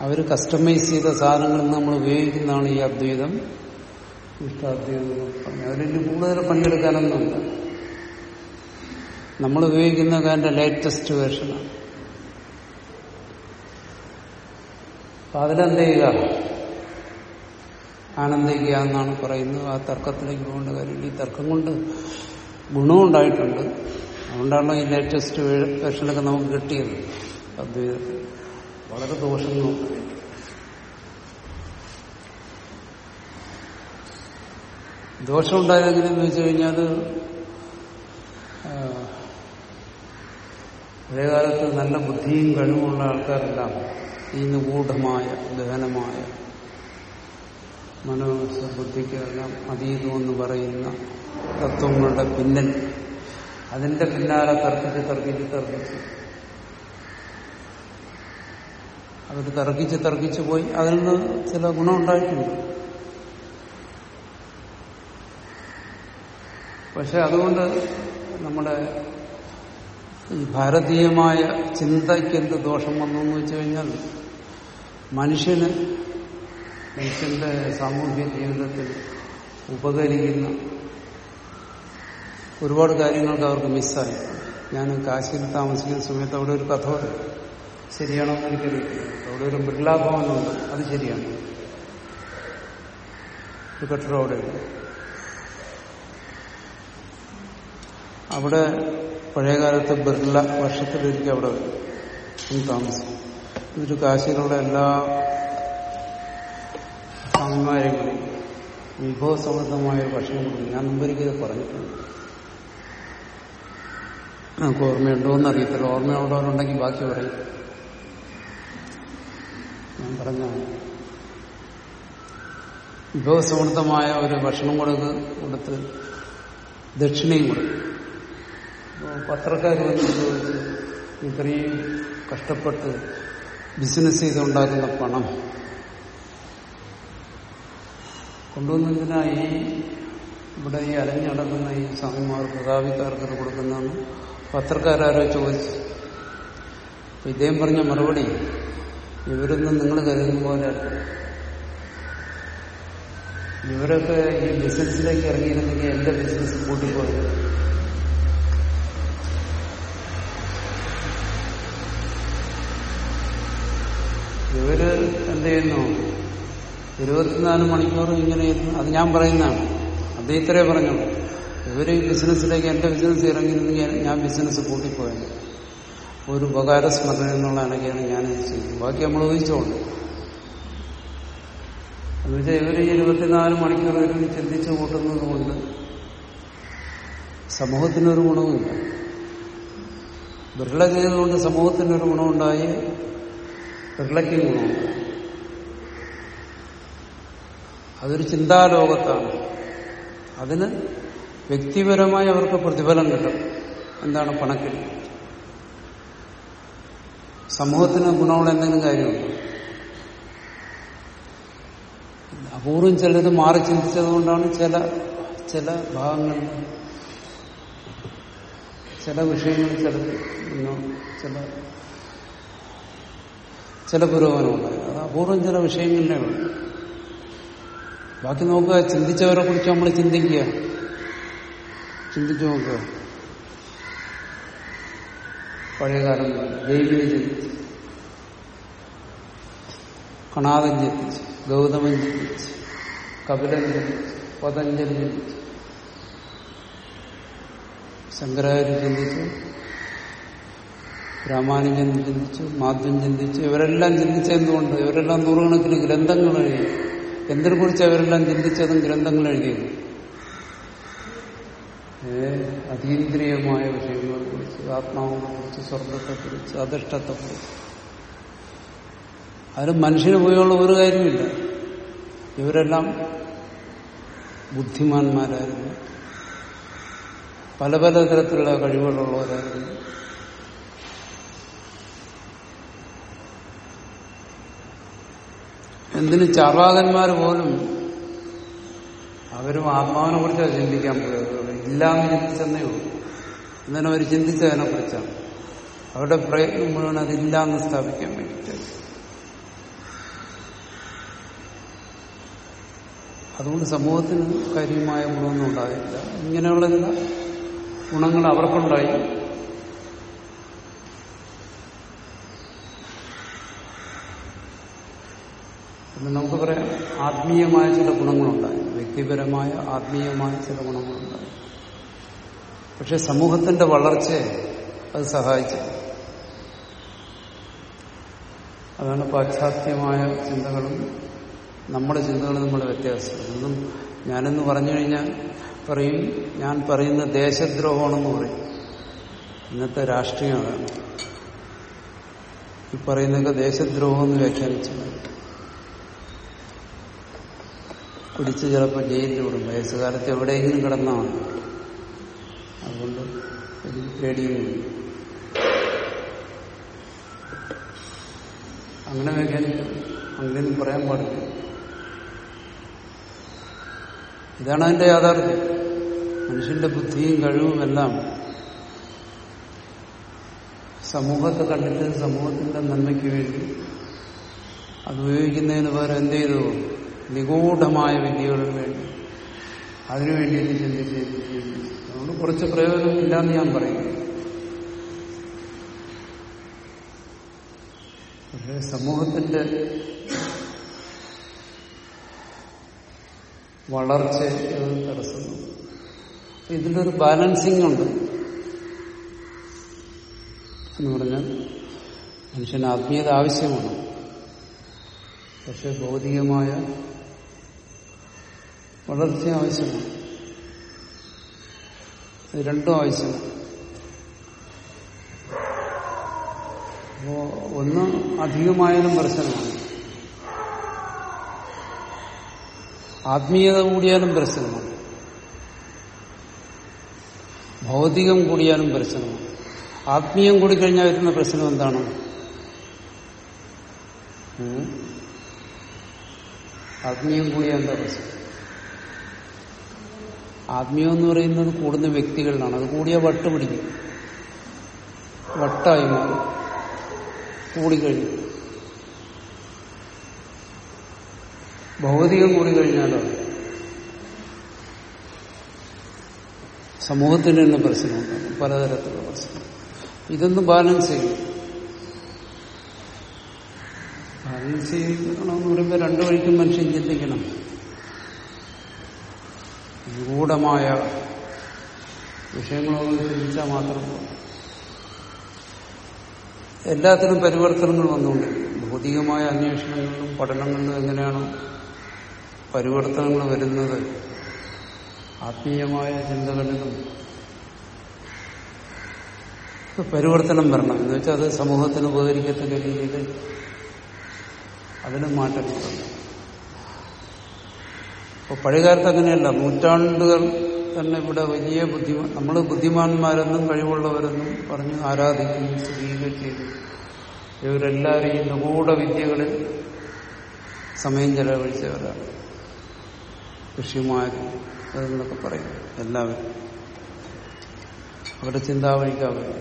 അവർ കസ്റ്റമൈസ് ചെയ്ത സാധനങ്ങൾ നമ്മൾ ഉപയോഗിക്കുന്നതാണ് ഈ അദ്വൈതം. ഇഷ്ടാദ്വൈതം അതിൽ കൂടുതൽ പണിയെടുക്കാനൊന്നുമില്ല. നമ്മൾ ഉപയോഗിക്കുന്ന അതിന്റെ ലേറ്റസ്റ്റ് വേർഷനാണ് അപ്പൊ അതിലെന്ത് ചെയ്യുക ആനന്ദിക്കുക എന്നാണ് പറയുന്നത്. ആ തർക്കത്തിലേക്ക് പോകേണ്ട കാര്യം ഈ തർക്കം കൊണ്ട് ഗുണവും ഉണ്ടായിട്ടുണ്ട് അതുകൊണ്ടാണല്ലോ ഈ ലേറ്റസ്റ്റ് വേർഷനൊക്കെ നമുക്ക് കിട്ടിയത്. അദ്വൈതത്തിൽ വളരെ ദോഷം ദോഷങ്ങളുണ്ട് ദോഷം എങ്ങനെയെന്ന് വെച്ച് കഴിഞ്ഞാൽ പഴയകാലത്ത് നല്ല ബുദ്ധിയും കഴിവുമുള്ള ആൾക്കാരെല്ലാം ഈ നിഗൂഢമായ ഗഹനമായ മനോബുദ്ധിക്കെല്ലാം അതീതമെന്ന് പറയുന്ന തത്വങ്ങളുടെ പിന്നിൽ. അതിന്റെ പിന്നാലെ തർക്കിച്ച് തർക്കിച്ച് തർക്കിച്ച്. അവർ തർക്കിച്ച് തർക്കിച്ച് പോയി അതിൽ നിന്ന് ചില ഗുണമുണ്ടായിട്ടുണ്ട്. പക്ഷെ അതുകൊണ്ട് നമ്മുടെ ഈ ഭാരതീയമായ ചിന്തയ്ക്ക് എന്ത് ദോഷം വന്നു എന്ന് വെച്ച് കഴിഞ്ഞാൽ മനുഷ്യന് മനുഷ്യന്റെ സാമൂഹ്യ ജീവിതത്തിൽ ഉപകരിക്കുന്ന ഒരുപാട് കാര്യങ്ങൾക്ക് അവർക്ക് മിസ്സായി. ഞാൻ കാശിയിൽ താമസിക്കുന്ന സമയത്ത് അവിടെ ഒരു കഥ ശരിയാണോ എന്ന് എനിക്കറിയില്ല അവിടെ ഒരു ബിർള ഭവനുണ്ട് അത് ശരിയാണ്. ഒരു കെട്ടിടം അവിടെയുണ്ട് അവിടെ പഴയകാലത്ത് ബിർള വർഷത്തിലൊരിക്കൽ അവിടെ വരും. താമസം ഇതൊരു കാശിയിലുള്ള എല്ലാ സ്വാമിമാരെയും കൂടി വിഭവസമൃദ്ധമായ ഭക്ഷണം കൊടുക്കും. ഞാൻ മുമ്പൊരിക്കൽ പറഞ്ഞിട്ടുണ്ട്. നമുക്ക് ഓർമ്മയുണ്ടോ എന്ന് അറിയത്തില്ല ഓർമ്മയുള്ളവരുണ്ടെങ്കിൽ ബാക്കി പറയും. ഞാൻ പറഞ്ഞ വിഭവസമൃദ്ധമായ ഒരു ഭക്ഷണം കൊടുക്ക് കൊടുത്ത് ദക്ഷിണയും കൊടുക്കും. പത്രക്കാർ വന്ന് ചോദിച്ചു ഇത്രയും കഷ്ടപ്പെട്ട് ബിസിനസ് ചെയ്തുണ്ടാക്കുന്ന പണം. കൊണ്ടുവന്നതിനാ ഇവിടെ ഈ അലഞ്ഞടക്കുന്ന ഈ സ്വാമിമാർ പ്രതാപിക്കാർക്ക് കൊടുക്കുന്നതെന്ന് പത്രക്കാരോ ചോദിച്ചു. ഇദ്ദേഹം പറഞ്ഞ മറുപടി ഇവരൊന്നും നിങ്ങൾ കരുതുന്ന പോലെ ഇവരൊക്കെ ഈ ബിസിനസ്സിലേക്ക് ഇറങ്ങിയിരുന്നെങ്കിൽ എന്റെ ബിസിനസ് കൂട്ടിപ്പോയി ഇവർ എന്ത് ചെയ്യുന്നു? ഇരുപത്തിനാല് മണിക്കൂർ ഇങ്ങനെ അത് ഞാൻ പറയുന്നതാണ്. അത് ഇത്രേ പറഞ്ഞുള്ളൂ ഇവർ ഈ ബിസിനസ്സിലേക്ക് എന്റെ ബിസിനസ് ഇറങ്ങിയിരുന്നെങ്കിൽ ഞാൻ ബിസിനസ് കൂട്ടിപ്പോയത് ഒരു ഉപകാര സ്മരണ എന്നുള്ള അനക്കെയാണ് ഞാൻ ചെയ്യുന്നത് ബാക്കി നമ്മൾ ഊഹിച്ചോളൂ. എന്നുവെച്ചാൽ ഇവർ ഇരുപത്തിനാല് മണിക്കൂർ ഇവർ ചിന്തിച്ചു കൂട്ടുന്നത് കൊണ്ട് സമൂഹത്തിനൊരു ഗുണവുമില്ല. ബിർള ചെയ്തുകൊണ്ട് സമൂഹത്തിനൊരു ഗുണമുണ്ടായി ബിർളയ്ക്കും ഗുണമുണ്ട് അതൊരു ചിന്താലോകത്താണ്. അതിന് വ്യക്തിപരമായി അവർക്ക് പ്രതിഫലം കിട്ടും. എന്താണ് പണക്കിൽ സമൂഹത്തിന് ഗുണമുള്ള എന്തെങ്കിലും കാര്യമുണ്ടോ? അപൂർവം ചിലത് മാറി ചിന്തിച്ചതുകൊണ്ടാണ് ചില ചില ഭാഗങ്ങളിൽ ചില വിഷയങ്ങൾ ചില ഇന്ന് ചില ചില പുരോഗമനമുണ്ടായത് അത് അപൂർവം ചില വിഷയങ്ങളിലേ ഉള്ളൂ. ബാക്കി നോക്കുക ചിന്തിച്ചവരെ കുറിച്ച് നമ്മൾ ചിന്തിക്കുക. ചിന്തിച്ചു നോക്കുക. പഴയകാലം ജൈവിനെ ചിന്തിച്ച് കണാദൻ ചിന്തിച്ച് ഗൗതമൻ ചിന്തിച്ച് കപിലൻ ചിന്തിച്ച് പതഞ്ജലി ചിന്തിച്ച് ശങ്കരാചാര്യ ചിന്തിച്ചു രാമാനുജൻ ചിന്തിച്ചു മാധ്യം ചിന്തിച്ചു ഇവരെല്ലാം ചിന്തിച്ചെന്തുകൊണ്ട് ഇവരെല്ലാം നൂറുകണക്കിന് ഗ്രന്ഥങ്ങൾ എഴുതി. എന്തിനെ കുറിച്ച് അവരെല്ലാം ചിന്തിച്ചതും ഗ്രന്ഥങ്ങൾ എഴുതിയത്? അതീന്ദ്രിയമായ വിഷയങ്ങളെ കുറിച്ച് ആത്മാവിനെ കുറിച്ച് സ്വർഗത്തെ കുറിച്ച് അധിഷ്ഠത്തെ കുറിച്ച് അതിന് മനുഷ്യന് പോയുള്ള ഒരു കാര്യമില്ല ഇവരെല്ലാം ബുദ്ധിമാന്മാരായിരുന്നു. പല പല തരത്തിലുള്ള കഴിവുകളുള്ളവരായിരുന്നു. എന്തിന് ചാർവാകന്മാർ പോലും അവരും ആത്മാവിനെ കുറിച്ചാണ് ചിന്തിക്കാൻ പോയത്. ഇല്ലാന്ന് ചിന്തിച്ചെന്നേ ഉള്ളൂ. എന്നാൽ അവർ ചിന്തിച്ചതിനെ കുറിച്ചാണ്. അവരുടെ പ്രയത്നം മുഴുവൻ അതില്ലാന്ന് സ്ഥാപിക്കാൻ വേണ്ടിയിട്ട് അതുകൊണ്ട് സമൂഹത്തിന് കാര്യമായ ഗുണമൊന്നും ഉണ്ടായില്ല ഇങ്ങനെയുള്ള ഗുണങ്ങൾ അവർക്കുണ്ടായി. പിന്നെ നമുക്ക് പറയാം ആത്മീയമായ ചില ഗുണങ്ങളുണ്ടായി. വ്യക്തിപരമായ ആത്മീയമായ ചില ഗുണങ്ങളുണ്ടായി. പക്ഷെ സമൂഹത്തിന്റെ വളർച്ചയെ അത് സഹായിച്ചു അതാണ് പാശ്ചാത്യമായ ചിന്തകളും നമ്മുടെ ചിന്തകളും നമ്മുടെ വ്യത്യാസം ഒന്നും ഞാനെന്ന് പറഞ്ഞു കഴിഞ്ഞാൽ പറയും ഞാൻ പറയുന്ന ദേശദ്രോഹമാണെന്ന് പറയും. ഇന്നത്തെ രാഷ്ട്രീയമാണ് ഈ പറയുന്നതൊക്കെ ദേശദ്രോഹം എന്ന് വ്യാഖ്യാനിച്ചു പിടിച്ച് ചിലപ്പോൾ ജയിലിൽ വിടും. വയസ്സുകാലത്ത് എവിടെയെങ്കിലും കിടന്നാണ് അതുകൊണ്ട് എനിക്ക് അങ്ങനെ വ്യാഖ്യാനിക്കും അങ്ങനെയൊന്നും പറയാൻ പാടില്ല. ഇതാണ് അതിന്റെ യാഥാർത്ഥ്യം. മനുഷ്യന്റെ ബുദ്ധിയും കഴിവും എല്ലാം സമൂഹത്തെ കണ്ടിട്ട് സമൂഹത്തിന്റെ നന്മയ്ക്ക് വേണ്ടി അത് ഉപയോഗിക്കുന്നതിന് പകരം എന്ത് ചെയ്തു? നിഗൂഢമായ വിദ്യകൾക്ക് വേണ്ടി. അതിനുവേണ്ടി വേണ്ടിയിട്ട് ചിന്തിച്ച് അതുകൊണ്ട് കുറച്ച് പ്രയോജനം ഇല്ലാന്ന് ഞാൻ പറയും. പക്ഷേ സമൂഹത്തിന്റെ വളർച്ച തടസ്സം. ഇതിലൊരു ബാലൻസിങ് ഉണ്ട്. എന്ന് പറഞ്ഞാൽ മനുഷ്യന് ആത്മീയത ആവശ്യമാണ്. പക്ഷെ ഭൗതികമായ വളർച്ച ആവശ്യമാണ്. ഇത് രണ്ടും ആവശ്യമാണ്. അപ്പോ ഒന്ന് അധികമായാലും പ്രശ്നമാണ്. ആത്മീയത കൂടിയാലും പ്രശ്നമാണ്. ഭൗതികം കൂടിയാലും പ്രശ്നമാണ്. ആത്മീയം കൂടി കഴിഞ്ഞാൽ വരുന്ന പ്രശ്നം എന്താണ്? ആത്മീയം കൂടിയാൽ എന്താ പ്രശ്നം? ആത്മീയം എന്ന് പറയുന്നത് കൂടുന്ന വ്യക്തികളിലാണ്. അത് കൂടിയ വട്ട് പിടിക്കും. വട്ടായി മാറും. കൂടിക്കഴിഞ്ഞു. ഭൗതികം കൂടിക്കഴിഞ്ഞാലോ? സമൂഹത്തിന് തന്നെ പ്രശ്നമുണ്ടാകും പലതരത്തിലുള്ള പ്രശ്നം. ഇതൊന്ന് ബാലൻസ് ചെയ്യും. ബാലൻസ് ചെയ്യണമെന്ന് പറയുമ്പോൾ രണ്ടു വഴിക്കും മനുഷ്യൻ ചിന്തിക്കണം. നിഗൂഢമായ വിഷയങ്ങളൊന്നും ചിന്തിച്ചാൽ മാത്രം. എല്ലാത്തിനും പരിവർത്തനങ്ങൾ വന്നുകൊണ്ടിരിക്കും ഭൗതികമായ അന്വേഷണങ്ങളിലും പഠനങ്ങളിലും എങ്ങനെയാണ് പരിവർത്തനങ്ങൾ വരുന്നത്? ആത്മീയമായ ചിന്തകളിലും പരിവർത്തനം വരണം. എന്ന് വെച്ചാൽ അത് സമൂഹത്തിന് ഉപകരിക്കത്തക്ക രീതിയിൽ അതിനും മാറ്റം അപ്പോൾ പഴയകാലത്ത് അങ്ങനെയല്ല നൂറ്റാണ്ടുകൾ തന്നെ ഇവിടെ വലിയ ബുദ്ധിമാ നമ്മൾ ബുദ്ധിമാന്മാരെന്നും കഴിവുള്ളവരെന്നും പറഞ്ഞ് ആരാധിക്കുകയും സ്വീകരിച്ചു ഇവരെല്ലാവരെയും നിഗൂഢ വിദ്യകളിൽ സമയം ചെലവഴിച്ചവരാണ്. ഋഷിമാരും അതെന്നൊക്കെ പറയും. എല്ലാവരും. അവരുടെ ചിന്താവഴിക്കാവരും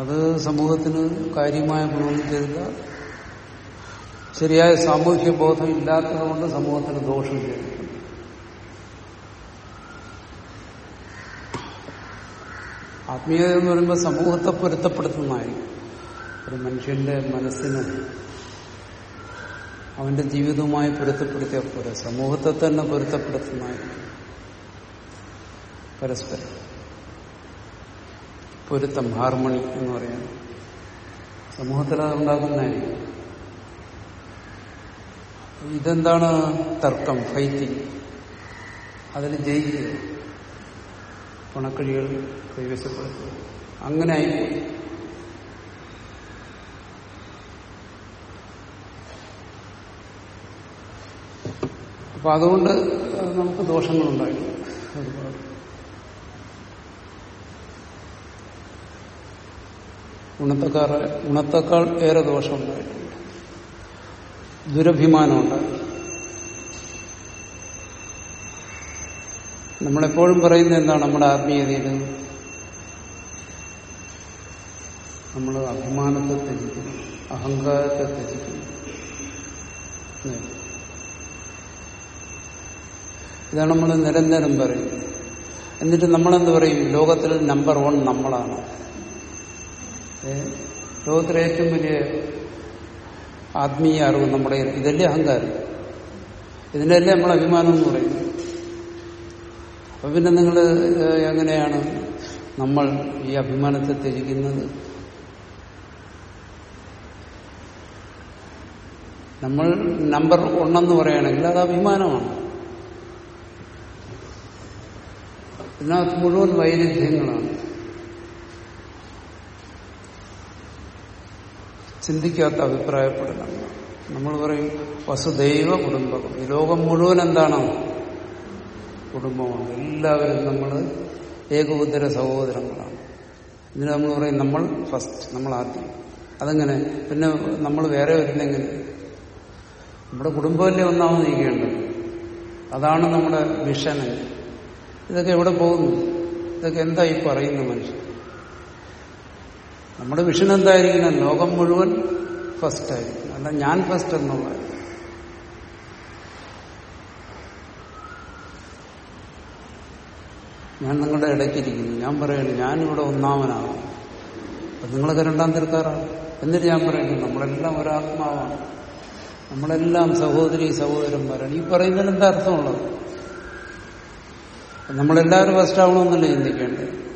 അത് സമൂഹത്തിന് കാര്യമായ ഗുണം ചെയ്തില്ല ശരിയായ സാമൂഹ്യ ബോധം ഇല്ലാത്തതുകൊണ്ട് സമൂഹത്തിന് ദോഷം ചെയ്തിട്ടുണ്ട് ആത്മീയത എന്ന് പറയുമ്പോൾ സമൂഹത്തെ പൊരുത്തപ്പെടുത്തുന്നതായിരിക്കും. ഒരു മനുഷ്യന്റെ മനസ്സിന് അവന്റെ ജീവിതവുമായി പൊരുത്തപ്പെടുത്തിയ പോലെ സമൂഹത്തെ തന്നെ പൊരുത്തപ്പെടുത്തുന്നതായിരിക്കും. പരസ്പരം. പൊരുത്തം ഹാർമണി എന്ന് പറയുന്നത് സമൂഹത്തിൽ അത് ഇതെന്താണ് തർക്കം? ഫൈറ്റിംഗ്. അതിൽ ജയിക്കുക പണക്കഴികൾ കൈവശപ്പെടുത്തുക. അങ്ങനെ ആയിപ്പോയി. അപ്പൊ അതുകൊണ്ട് നമുക്ക് ദോഷങ്ങളുണ്ടായി. ഒരുപാട്. ഗുണത്തെക്കാർ ഗുണത്തെക്കാൾ ഏറെ ദോഷമുണ്ടായിട്ടുണ്ട് ദുരഭിമാനമുണ്ടായി നമ്മളെപ്പോഴും പറയുന്നത് എന്താണ്? നമ്മുടെ ആത്മീയതയിൽ നമ്മൾ അഭിമാനത്തെ ത്യജിക്കുന്നു അഹങ്കാരത്തെ ത്യജിക്കുന്നു. ഇതാണ് നമ്മൾ നിരന്തരം പറയും എന്നിട്ട് നമ്മളെന്ത് പറയും? ലോകത്തിൽ നമ്പർ വൺ നമ്മളാണ്? ലോകത്തിലെ ഏറ്റവും വലിയ ആത്മീയ അറിവ് നമ്മുടെ ഇതല്ലേ അഹങ്കാരം. ഇതിനല്ലേ നമ്മൾ അഭിമാനം എന്ന് പറയുന്നത് അപ്പൊ പിന്നെ നിങ്ങൾ എങ്ങനെയാണ് നമ്മൾ ഈ അഭിമാനത്തെ ത്യജിക്കുന്നത്? നമ്മൾ നമ്പർ ഒന്നെന്ന് പറയുകയാണെങ്കിൽ അത് അഭിമാനമാണ്. ഇതിനകത്ത് മുഴുവൻ വൈരുദ്ധ്യങ്ങളാണ്. ചിന്തിക്കാത്ത അഭിപ്രായപ്പെടണം. നമ്മൾ പറയും വസുദൈവ കുടുംബം. ഈ ലോകം മുഴുവൻ എന്താണ്? കുടുംബമാണ്. എല്ലാവരും നമ്മൾ ഏകോദര സഹോദരങ്ങളാണ്. ഇതിന് നമ്മൾ പറയും നമ്മൾ ഫസ്റ്റ് നമ്മൾ ആദ്യം. അതെങ്ങനെ? പിന്നെ നമ്മൾ വേറെ വരുന്നെങ്കിൽ നമ്മുടെ കുടുംബമല്ലേ ഒന്നാമത് നീക്കേണ്ടത് അതാണ് നമ്മുടെ മിഷന് ഇതൊക്കെ എവിടെ പോകുന്നു? ഇതൊക്കെ എന്തായി പറയുന്നു മനുഷ്യൻ? നമ്മുടെ വിഷൻ എന്തായിരിക്കണം? ലോകം മുഴുവൻ ഫസ്റ്റ് ആയിരിക്കും അല്ല ഞാൻ ഫസ്റ്റ് എന്നുള്ള. ഞാൻ നിങ്ങളുടെ ഇടയ്ക്കിരിക്കുന്നു. ഞാൻ പറയുന്നു ഞാനിവിടെ ഒന്നാമനാണ്. അപ്പൊ നിങ്ങളൊക്കെ രണ്ടാം തീർക്കാറാണ് എന്നിട്ട് ഞാൻ പറയുന്നു നമ്മളെല്ലാം ഒരാത്മാവാണ്. നമ്മളെല്ലാം സഹോദരി സഹോദരന്മാരാണ്. ഈ പറയുന്നതിന് എന്താ അർത്ഥമുള്ളത്? നമ്മളെല്ലാവരും ഫസ്റ്റ് ആവണമെന്നല്ലേ ചിന്തിക്കേണ്ടത്?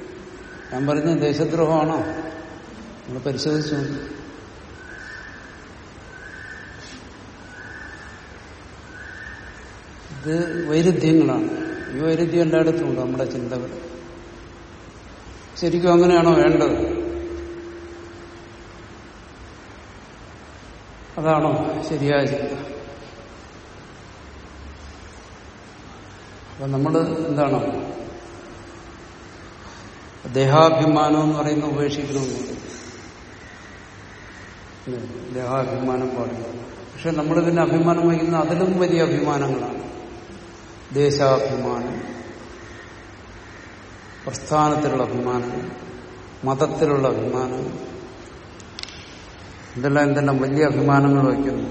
ഞാൻ പറയുന്നത് ദേശദ്രോഹമാണോ? നമ്മൾ പരിശോധിച്ചു ഇത് വൈരുദ്ധ്യങ്ങളാണ്. ഈ വൈരുദ്ധ്യം എല്ലായിടത്തും ഉണ്ട് നമ്മുടെ ചിന്തകൾ. ശരിക്കും അങ്ങനെയാണോ വേണ്ടത്? അതാണോ ശരിയായ ചിന്ത? അപ്പൊ നമ്മൾ എന്താണ്? ദേഹാഭിമാനം എന്ന് പറയുന്ന ഉപേക്ഷിക്കണമെന്ന് പറയും ഇല്ലേ? ദേഹാഭിമാനം പാടില്ല. പക്ഷെ നമ്മളിതിന്റെ അഭിമാനം വഹിക്കുന്ന അതിലും വലിയ അഭിമാനങ്ങളാണ്. ദേശാഭിമാനം പ്രസ്ഥാനത്തിലുള്ള അഭിമാനം മതത്തിലുള്ള അഭിമാനം ഇതെല്ലാം എന്തെല്ലാം വലിയ അഭിമാനങ്ങൾ വയ്ക്കുന്നു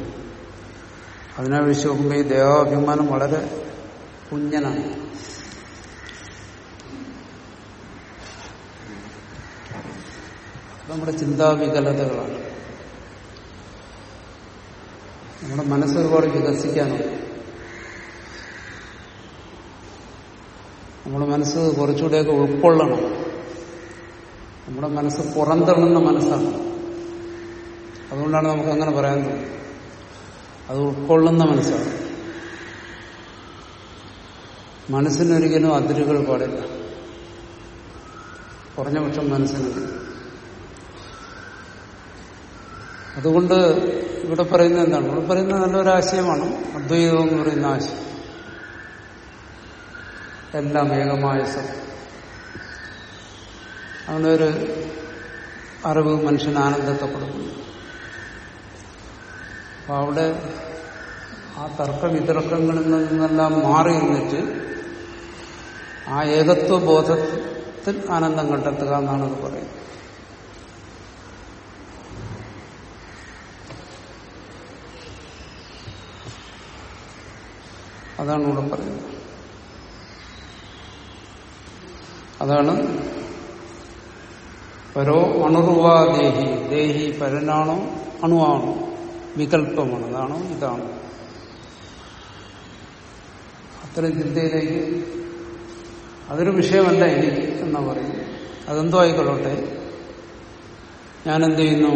അതിനെ വെച്ച് നോക്കുമ്പോൾ ഈ ദേഹാഭിമാനം വളരെ കുഞ്ഞനാണ്. നമ്മുടെ ചിന്താവികലതകളാണ്. നമ്മുടെ മനസ്സ് ഒരുപാട് വികസിക്കാനുണ്ട് നമ്മുടെ മനസ്സ് കുറച്ചുകൂടെയൊക്കെ ഉൾക്കൊള്ളണം. നമ്മുടെ മനസ്സ് പുറന്തള്ളുന്ന മനസ്സാണ്. അതുകൊണ്ടാണ് നമുക്ക് അങ്ങനെ പറയാൻ അത് ഉൾക്കൊള്ളുന്ന മനസ്സാണ്. മനസ്സിനൊരിക്കലും അതിരുകൾ പാടില്ല. കുറഞ്ഞ പക്ഷം അതുകൊണ്ട് ഇവിടെ പറയുന്നത് എന്താണ്? ഇവിടെ പറയുന്നത് നല്ലൊരു ആശയമാണ് അദ്വൈതം എന്ന് പറയുന്ന ആശയം. എല്ലാം ഏകമായ സത്യം. അങ്ങനെ ഒരു അറിവ് മനുഷ്യൻ ആനന്ദത്തെ കൊടുക്കുന്നു അപ്പൊ അവിടെ ആ തർക്ക വിതർക്കങ്ങളിൽ നിന്നെല്ലാം മാറി നിന്നിട്ട് ആ ഏകത്വ ബോധത്തിൽ ആനന്ദം കണ്ടെത്തുക എന്നാണ് അത് പറയുന്നത്. അതാണ് ഇവിടെ പറയുന്നത്. അതാണ് പരോ അണുറുവാ ദേഹി. ദേഹി പരനാണോ അണുവാണോ? വികല്പമാണ് അതാണോ ഇതാണോ? അത്തരം ചിന്തയിലേക്ക് അതൊരു വിഷയമല്ല എനിക്ക് എന്നാ പറയുന്നത്. അതെന്തോ ആയിക്കൊള്ളട്ടെ? ഞാൻ എന്ത് ചെയ്യുന്നു?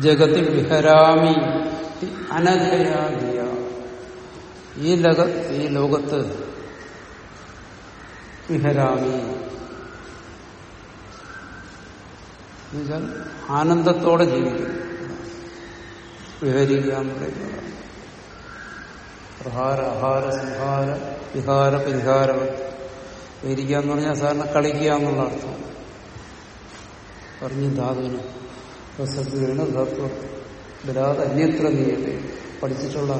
ജഗത്തിൽ വിഹരാമി അനഘയാദിയ ഈ ലക ഈ ലോകത്ത് വിഹരാമി. എന്നുവെച്ചാൽ ആനന്ദത്തോടെ ജീവിക്കും. വിഹരിക്കുക എന്ന് പറയുന്നത്. പ്രഹാര ആഹാര സംഹാര വിഹാര പരിഹാരം. വിഹരിക്കുക എന്ന് പറഞ്ഞാൽ സാധാരണ കളിക്കുക എന്നുള്ള അർത്ഥം. പറഞ്ഞു ധാതുവിന് വിരാത് അന്യത്ര നീയത്തെ പഠിച്ചിട്ടുള്ള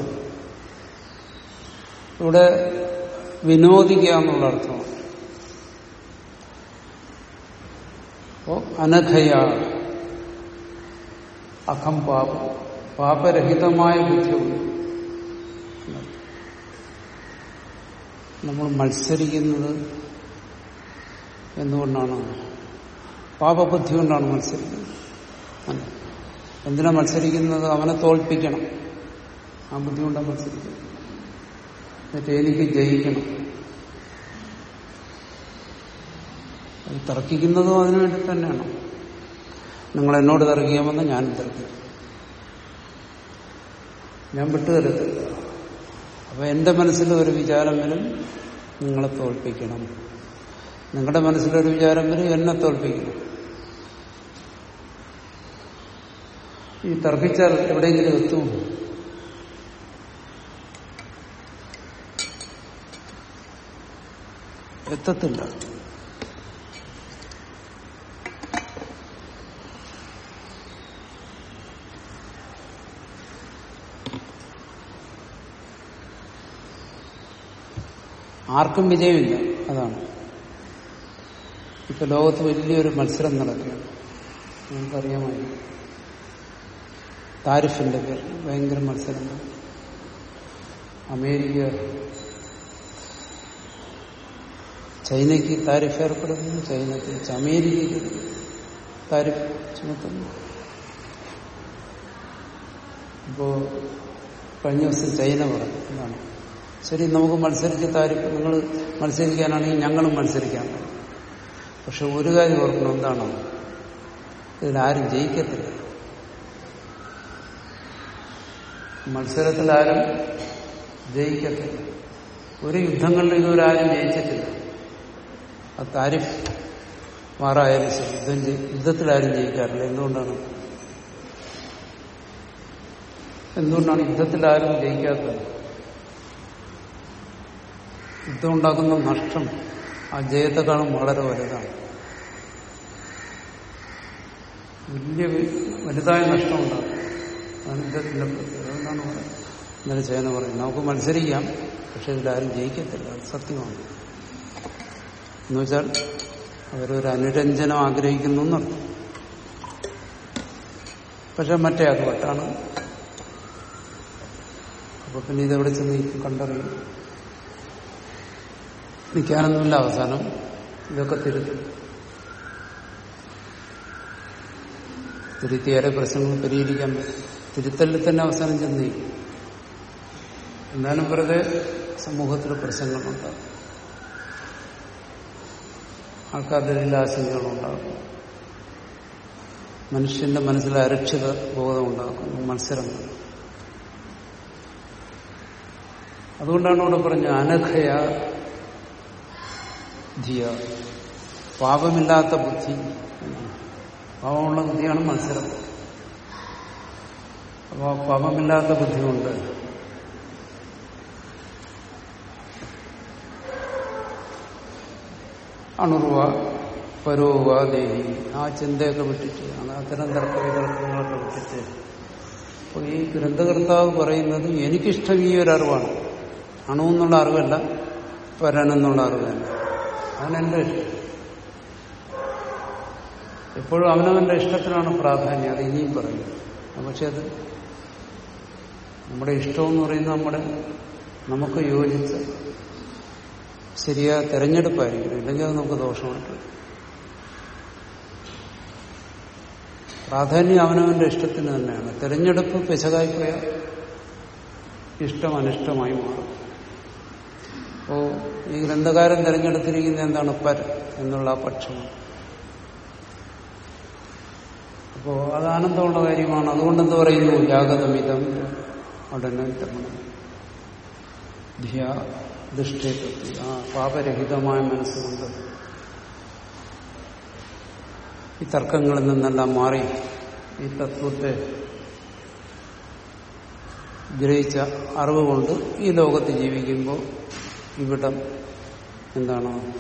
ഇവിടെ വിനോദിക്കുക എന്നുള്ള അർത്ഥമാണ്. അപ്പോ അനഘയ അഖം പാപ പാപരഹിതമായ ബുദ്ധിയുണ്ട് നമ്മൾ മത്സരിക്കുന്നത് എന്തുകൊണ്ടാണ്? പാപബുദ്ധി കൊണ്ടാണ് മത്സരിക്കുന്നത്. എന്തിനാ മത്സരിക്കുന്നത്? അവനെ തോൽപ്പിക്കണം. ആ ബുദ്ധി കൊണ്ടാണ് മത്സരിക്കുന്നത്. എന്നിട്ട് എനിക്ക് ജയിക്കണം. അത് തർക്കിക്കുന്നതും അതിനുവേണ്ടി തന്നെയാണ്. നിങ്ങൾ എന്നോട് തർക്കിക്കാമെന്ന് ഞാനും തർക്കിക്കും. ഞാൻ വിട്ടുതരത്തില്ല. അപ്പൊ എന്റെ മനസ്സിൽ ഒരു വിചാരം വരും നിങ്ങളെ തോൽപ്പിക്കണം. നിങ്ങളുടെ മനസ്സിലൊരു വിചാരം വരും എന്നെ തോൽപ്പിക്കണം. ഈ തർക്കിച്ചാൽ എവിടെയെങ്കിലും എത്തും. എത്തത്തില്ല. ആർക്കും വിജയമില്ല അതാണ്. ഇപ്പൊ ലോകത്ത് വലിയൊരു മത്സരം നടക്കുകയാണ്. നമുക്കറിയാമായി താരിഫിന്റെ പേരിൽ ഭയങ്കര മത്സരം. അമേരിക്ക ചൈനയ്ക്ക് താരിഫ് ഏർപ്പെടുത്തുന്നു ചൈനയ്ക്ക് അമേരിക്കയ്ക്ക് താരിഫ് ചുമത്തുന്നു. ഇപ്പോ കഴിഞ്ഞ ദിവസം ചൈന പറഞ്ഞു എന്താണ്? ശരി നമുക്ക് മത്സരിച്ച് താരിഫ് നിങ്ങൾ മത്സരിക്കാനാണെങ്കിൽ ഞങ്ങളും മത്സരിക്കാൻ പക്ഷെ ഒരു കാര്യം ഓർക്കണം എന്താണോ? ഇതിലാരും ജയിക്കത്തില്ല. മത്സരത്തിൽ ആരും ജയിക്കത്തില്ല. ഒരു യുദ്ധങ്ങളിൽ ഇതുവരെ ആരും ജയിച്ചിട്ടില്ല. ആ താരിഫ് മാറായാലും ശരി. യുദ്ധം യുദ്ധത്തിൽ ആരും ജയിക്കാറില്ല. എന്തുകൊണ്ടാണ്? എന്തുകൊണ്ടാണ് യുദ്ധത്തിൽ ആരും ജയിക്കാത്തത്? യുദ്ധം ഉണ്ടാക്കുന്ന നഷ്ടം ആ ജയത്തെക്കാളും വളരെ വലുതാണ്. വലിയ വലുതായ നഷ്ടമുണ്ടാകും. അതാണ് പ്രത്യേകത എന്താണ് പറയുന്നത് ഇന്നലെ ചെയ്യുന്ന പറയും. നമുക്ക് മത്സരിക്കാം പക്ഷെ ഇതിലാരും ജയിക്കത്തില്ല. അത് സത്യമാണ്. എന്നുവെച്ചാൽ അവരൊരു അനുരഞ്ജനം ആഗ്രഹിക്കുന്നു എന്നർത്ഥം. പക്ഷെ മറ്റേ അത് വട്ടാണ്. അപ്പൊ പിന്നെ ഇതെവിടെ ചെന്ന് കണ്ടറിയും. നിൽക്കാനൊന്നുമില്ല അവസാനം. ഇതൊക്കെ തിരുത്തും. തിരുത്തിയാലേ പ്രശ്നങ്ങൾ പരിഹരിക്കാൻ പറ്റും തിരുത്തലിൽ തന്നെ അവസാനം ചെന്ന് എന്നാലും വെറുതെ സമൂഹത്തിൽ പ്രശ്നങ്ങളുണ്ടാകും ആൾക്കാരുടെ ആശങ്കകളുണ്ടാകും. മനുഷ്യന്റെ മനസ്സിൽ അരക്ഷിത ബോധം ഉണ്ടാക്കുന്നു മത്സരം. അതുകൊണ്ടാണ് ഇവിടെ പറഞ്ഞ അനഘയ ധിയ. പാപമില്ലാത്ത ബുദ്ധി. പാപമുള്ള ബുദ്ധിയാണ് മത്സരം. അപ്പോൾ പാപമില്ലാത്ത ബുദ്ധിയുണ്ട്. അണുറുവ പരോവ ദേഹി ആ ചിന്തയൊക്കെ വിട്ടിട്ട് ആണ് അത്തരം തർക്ക വിതർക്കങ്ങളൊക്കെ വിട്ടിട്ട്. അപ്പോൾ ഈ ഗ്രന്ഥകർത്താവ് പറയുന്നത് എനിക്കിഷ്ടം ഈ ഒരു അറിവാണ് അണുവെന്നുള്ള അറിവല്ല പരനെന്നുള്ള അറിവല്ല. അവനെന്റെ ഇഷ്ടം. എപ്പോഴും അവനവന്റെ ഇഷ്ടത്തിനാണ് പ്രാധാന്യം അത് ഇനിയും പറയുന്നത് പക്ഷെ അത് നമ്മുടെ ഇഷ്ടം എന്ന് പറയുന്നത് നമ്മുടെ നമുക്ക് യോജിച്ച ശരിയായ തെരഞ്ഞെടുപ്പായിരിക്കും ഇല്ലെങ്കിൽ അത് നമുക്ക് ദോഷമായിട്ട്. പ്രാധാന്യം അവനവന്റെ ഇഷ്ടത്തിന് തന്നെയാണ്. തെരഞ്ഞെടുപ്പ് പിശകായി പോയാൽ ഇഷ്ടം അനിഷ്ടമായി മാറും. അപ്പോ ഈ ഗ്രന്ഥകാരൻ തെരഞ്ഞെടുത്തിരിക്കുന്ന എന്താണ്? പര എന്നുള്ള പക്ഷം. അപ്പോ അത് ആനന്ദമുള്ള കാര്യമാണ്. അതുകൊണ്ട് എന്ത് പറയുന്നു? ജാഗതമിതം ഉടനെ തരണം ധിയ ദുഷ്ടേത്വത്തിൽ ആ പാപരഹിതമായ മനസ്സുകൊണ്ട് ഈ തർക്കങ്ങളിൽ നിന്നെല്ലാം മാറി ഈ തത്വത്തെ ഗ്രഹിച്ച അറിവ് കൊണ്ട് ഈ ലോകത്ത് ജീവിക്കുമ്പോൾ ഇവിടം എന്താണ്?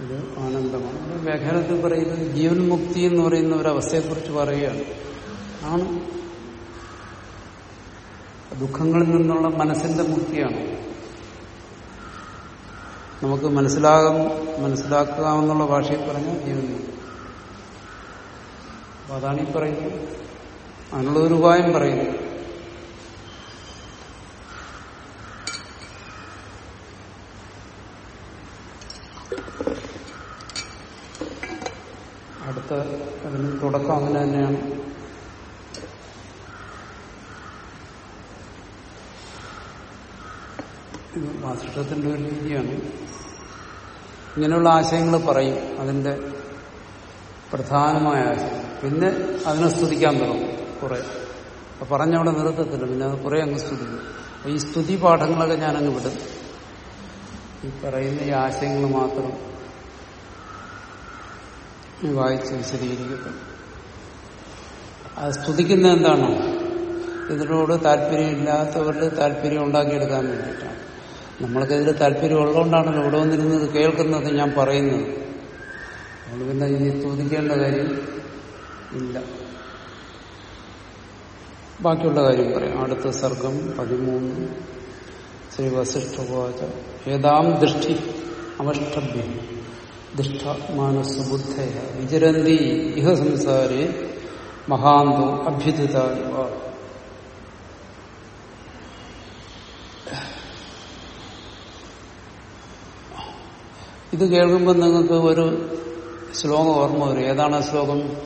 ഇത് ആനന്ദമാണ്. വ്യാഖ്യാനത്തിൽ പറയുന്നത് ജീവൻ മുക്തി എന്ന് പറയുന്ന ഒരവസ്ഥയെക്കുറിച്ച് പറയുകയാണ്. ആണ് ദുഃഖങ്ങളിൽ നിന്നുള്ള മനസ്സിന്റെ മുക്തിയാണ്. നമുക്ക് മനസ്സിലാകാം മനസ്സിലാക്കാമെന്നുള്ള ഭാഷയിൽ പറഞ്ഞ ജീവൻ അപ്പൊ അതാണ് ഈ പറയുന്നത്. അതിനുള്ള ഒരു ഉപായം പറയുന്നു. അടുത്ത അതിന് തുടക്കം അങ്ങനെ തന്നെയാണ്. ഇത് വാസിഷ്ടത്തിന്റെ ഒരു രീതിയാണ്. ഇങ്ങനെയുള്ള ആശയങ്ങൾ പറയും. അതിന്റെ പ്രധാനമായ ആശയം. പിന്നെ അതിനെ സ്തുതിക്കാൻ തുടങ്ങും കുറെ. പറഞ്ഞവിടെ നിർത്തത്തില്ല. പിന്നെ അത് കുറെ അങ്ങ് സ്തുതിക്കും. ഈ സ്തുതി പാഠങ്ങളൊക്കെ ഞാനങ്ങ് വിടും. ഈ പറയുന്ന ഈ ആശയങ്ങൾ മാത്രം വായിച്ച് വിശദീകരിക്കട്ടെ. അത് സ്തുതിക്കുന്ന എന്താണ്? ഇതിനോട് താല്പര്യമില്ലാത്തവരുടെ താല്പര്യം ഉണ്ടാക്കിയെടുക്കാൻ വേണ്ടിയിട്ടാണ്. നമ്മൾക്ക് ഇതിൽ താല്പര്യം ഉള്ളതുകൊണ്ടാണല്ലോ ഇവിടെ വന്നിരുന്നത് കേൾക്കുന്നത് ഞാൻ പറയുന്നത്. നമ്മൾ പിന്നെ ഇനി ചോദിക്കേണ്ട കാര്യം ഇല്ല. ബാക്കിയുള്ള കാര്യം പറയാം. അടുത്ത സർഗം പതിമൂന്ന്. ശ്രീ വസിഷ്ഠവാച ഏതാം ദൃഷ്ടി അവഷ്ടഭ്യം ദുഷ്ടാത്മാനസുബുദ്ധയ വിചരന്തി ഇഹ സംസാരേ മഹാന്തോ അഭ്യുദിതായുവ ഇത് കേൾക്കുമ്പോൾ നിങ്ങൾക്ക് ഒരു ശ്ലോകം ഓർമ്മ വരും. ഏതാണ് ആ ശ്ലോകം?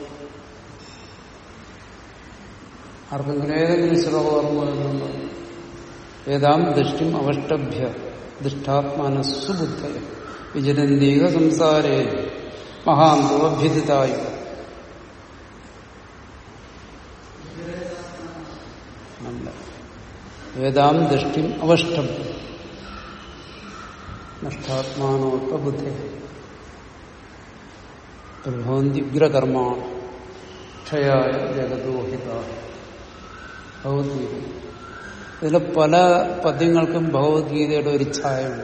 ആർക്കെങ്കിലും ഏതെങ്കിലും ശ്ലോകം ഓർമ്മ വരുന്നുണ്ടോ? ഏതാം ദൃഷ്ടിം അവഷ്ടഭ്യ ദുഷ്ടാത്മാനസുബുദ്ധയ വിചരന്തീക സംസാരേ മഹാന്തോ അഭ്യുദിതായു വേദാം ദൃഷ്ടിം അവഷ്ടം. നഷ്ടാത്മാനോത്വബുദ്ധി ബുദ്ധി ഉഗ്രകർമാണ്. ക്ഷയായ ജഗദോഹിത ഭഗവത്ഗീത. ഇതിലെ പല പദ്യങ്ങൾക്കും ഭഗവത്ഗീതയുടെ ഒരു ഛായയുണ്ട്.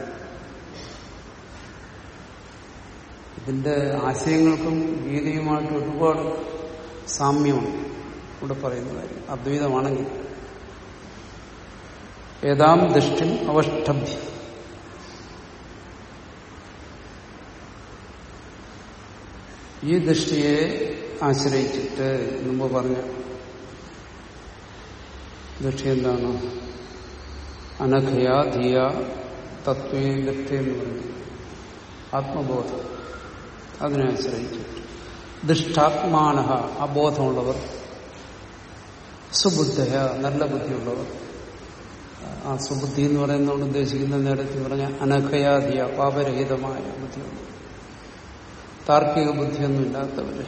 ഇതിന്റെ ആശയങ്ങൾക്കും ഗീതയുമായിട്ട് ഒരുപാട് സാമ്യമുണ്ട്. ഇവിടെ പറയുന്ന കാര്യം. അദ്വൈതമാണെങ്കിൽ. ഏതാം ദൃഷ്ടി അവഷ്ടഭ്യം ഈ ദൃഷ്ടിയെ ആശ്രയിച്ചിട്ട് മുമ്പ് പറഞ്ഞ ദൃഷ്ടി എന്താണ്? അനഘയ ധിയ തത്വേ ഗത്തെ എന്ന് പറഞ്ഞു ആത്മബോധം. അതിനെ ആശ്രയിച്ചിട്ട്. ദുഷ്ടാത്മാന അബോധമുള്ളവർ. സുബുദ്ധയ നല്ല ബുദ്ധിയുള്ളവർ. ആ സുബുദ്ധി എന്ന് പറയുന്നതുകൊണ്ട് ഉദ്ദേശിക്കുന്ന നേരത്തെ പറഞ്ഞ അനഘയാധിയ പാപരഹിതമായ ബുദ്ധിയുണ്ട് താർക്കിക ബുദ്ധിയൊന്നും ഇല്ലാത്തവര്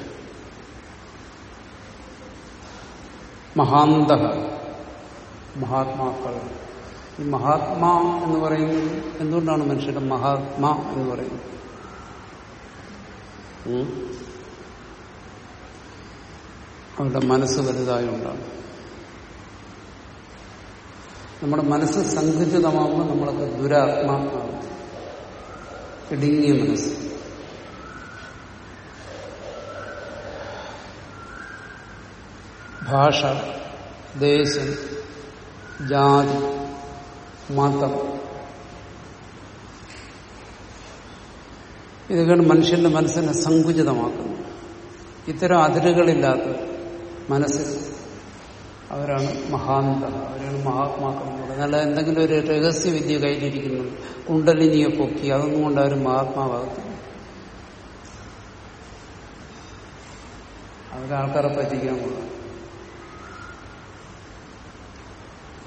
മഹാന്ത മഹാത്മാക്കൾ. ഈ മഹാത്മാ എന്ന് പറയുന്നത് എന്തുകൊണ്ടാണ് മനുഷ്യരുടെ മഹാത്മാ എന്ന് പറയുന്നത്? അവരുടെ മനസ്സ് വലുതായുണ്ടാണ്. നമ്മുടെ മനസ്സ് സങ്കുചിതമാകുമ്പോൾ നമ്മളൊക്കെ ദുരാത്മാ ഇടുങ്ങിയ മനസ്സ്. ഭാഷ ദേശം ജാതി മതം. ഇതൊക്കെയാണ് മനുഷ്യന്റെ മനസ്സിനെ സങ്കുചിതമാക്കുന്നത് ഇത്തരം അതിരുകളില്ലാത്ത മനസ്സിൽ അവരാണ് മഹാന്ത അവരാണ് മഹാത്മാക്കൾ എന്നാൽ എന്തെങ്കിലും ഒരു രഹസ്യവിദ്യ കയ്യിലിരിക്കുന്നു കുണ്ടലിനിയെ പൊക്കി അതൊന്നും കൊണ്ട് അവർ മഹാത്മാവാകത്തില്ല. അവരാൾക്കാരെ പറ്റിക്കാൻ കൊള്ളാം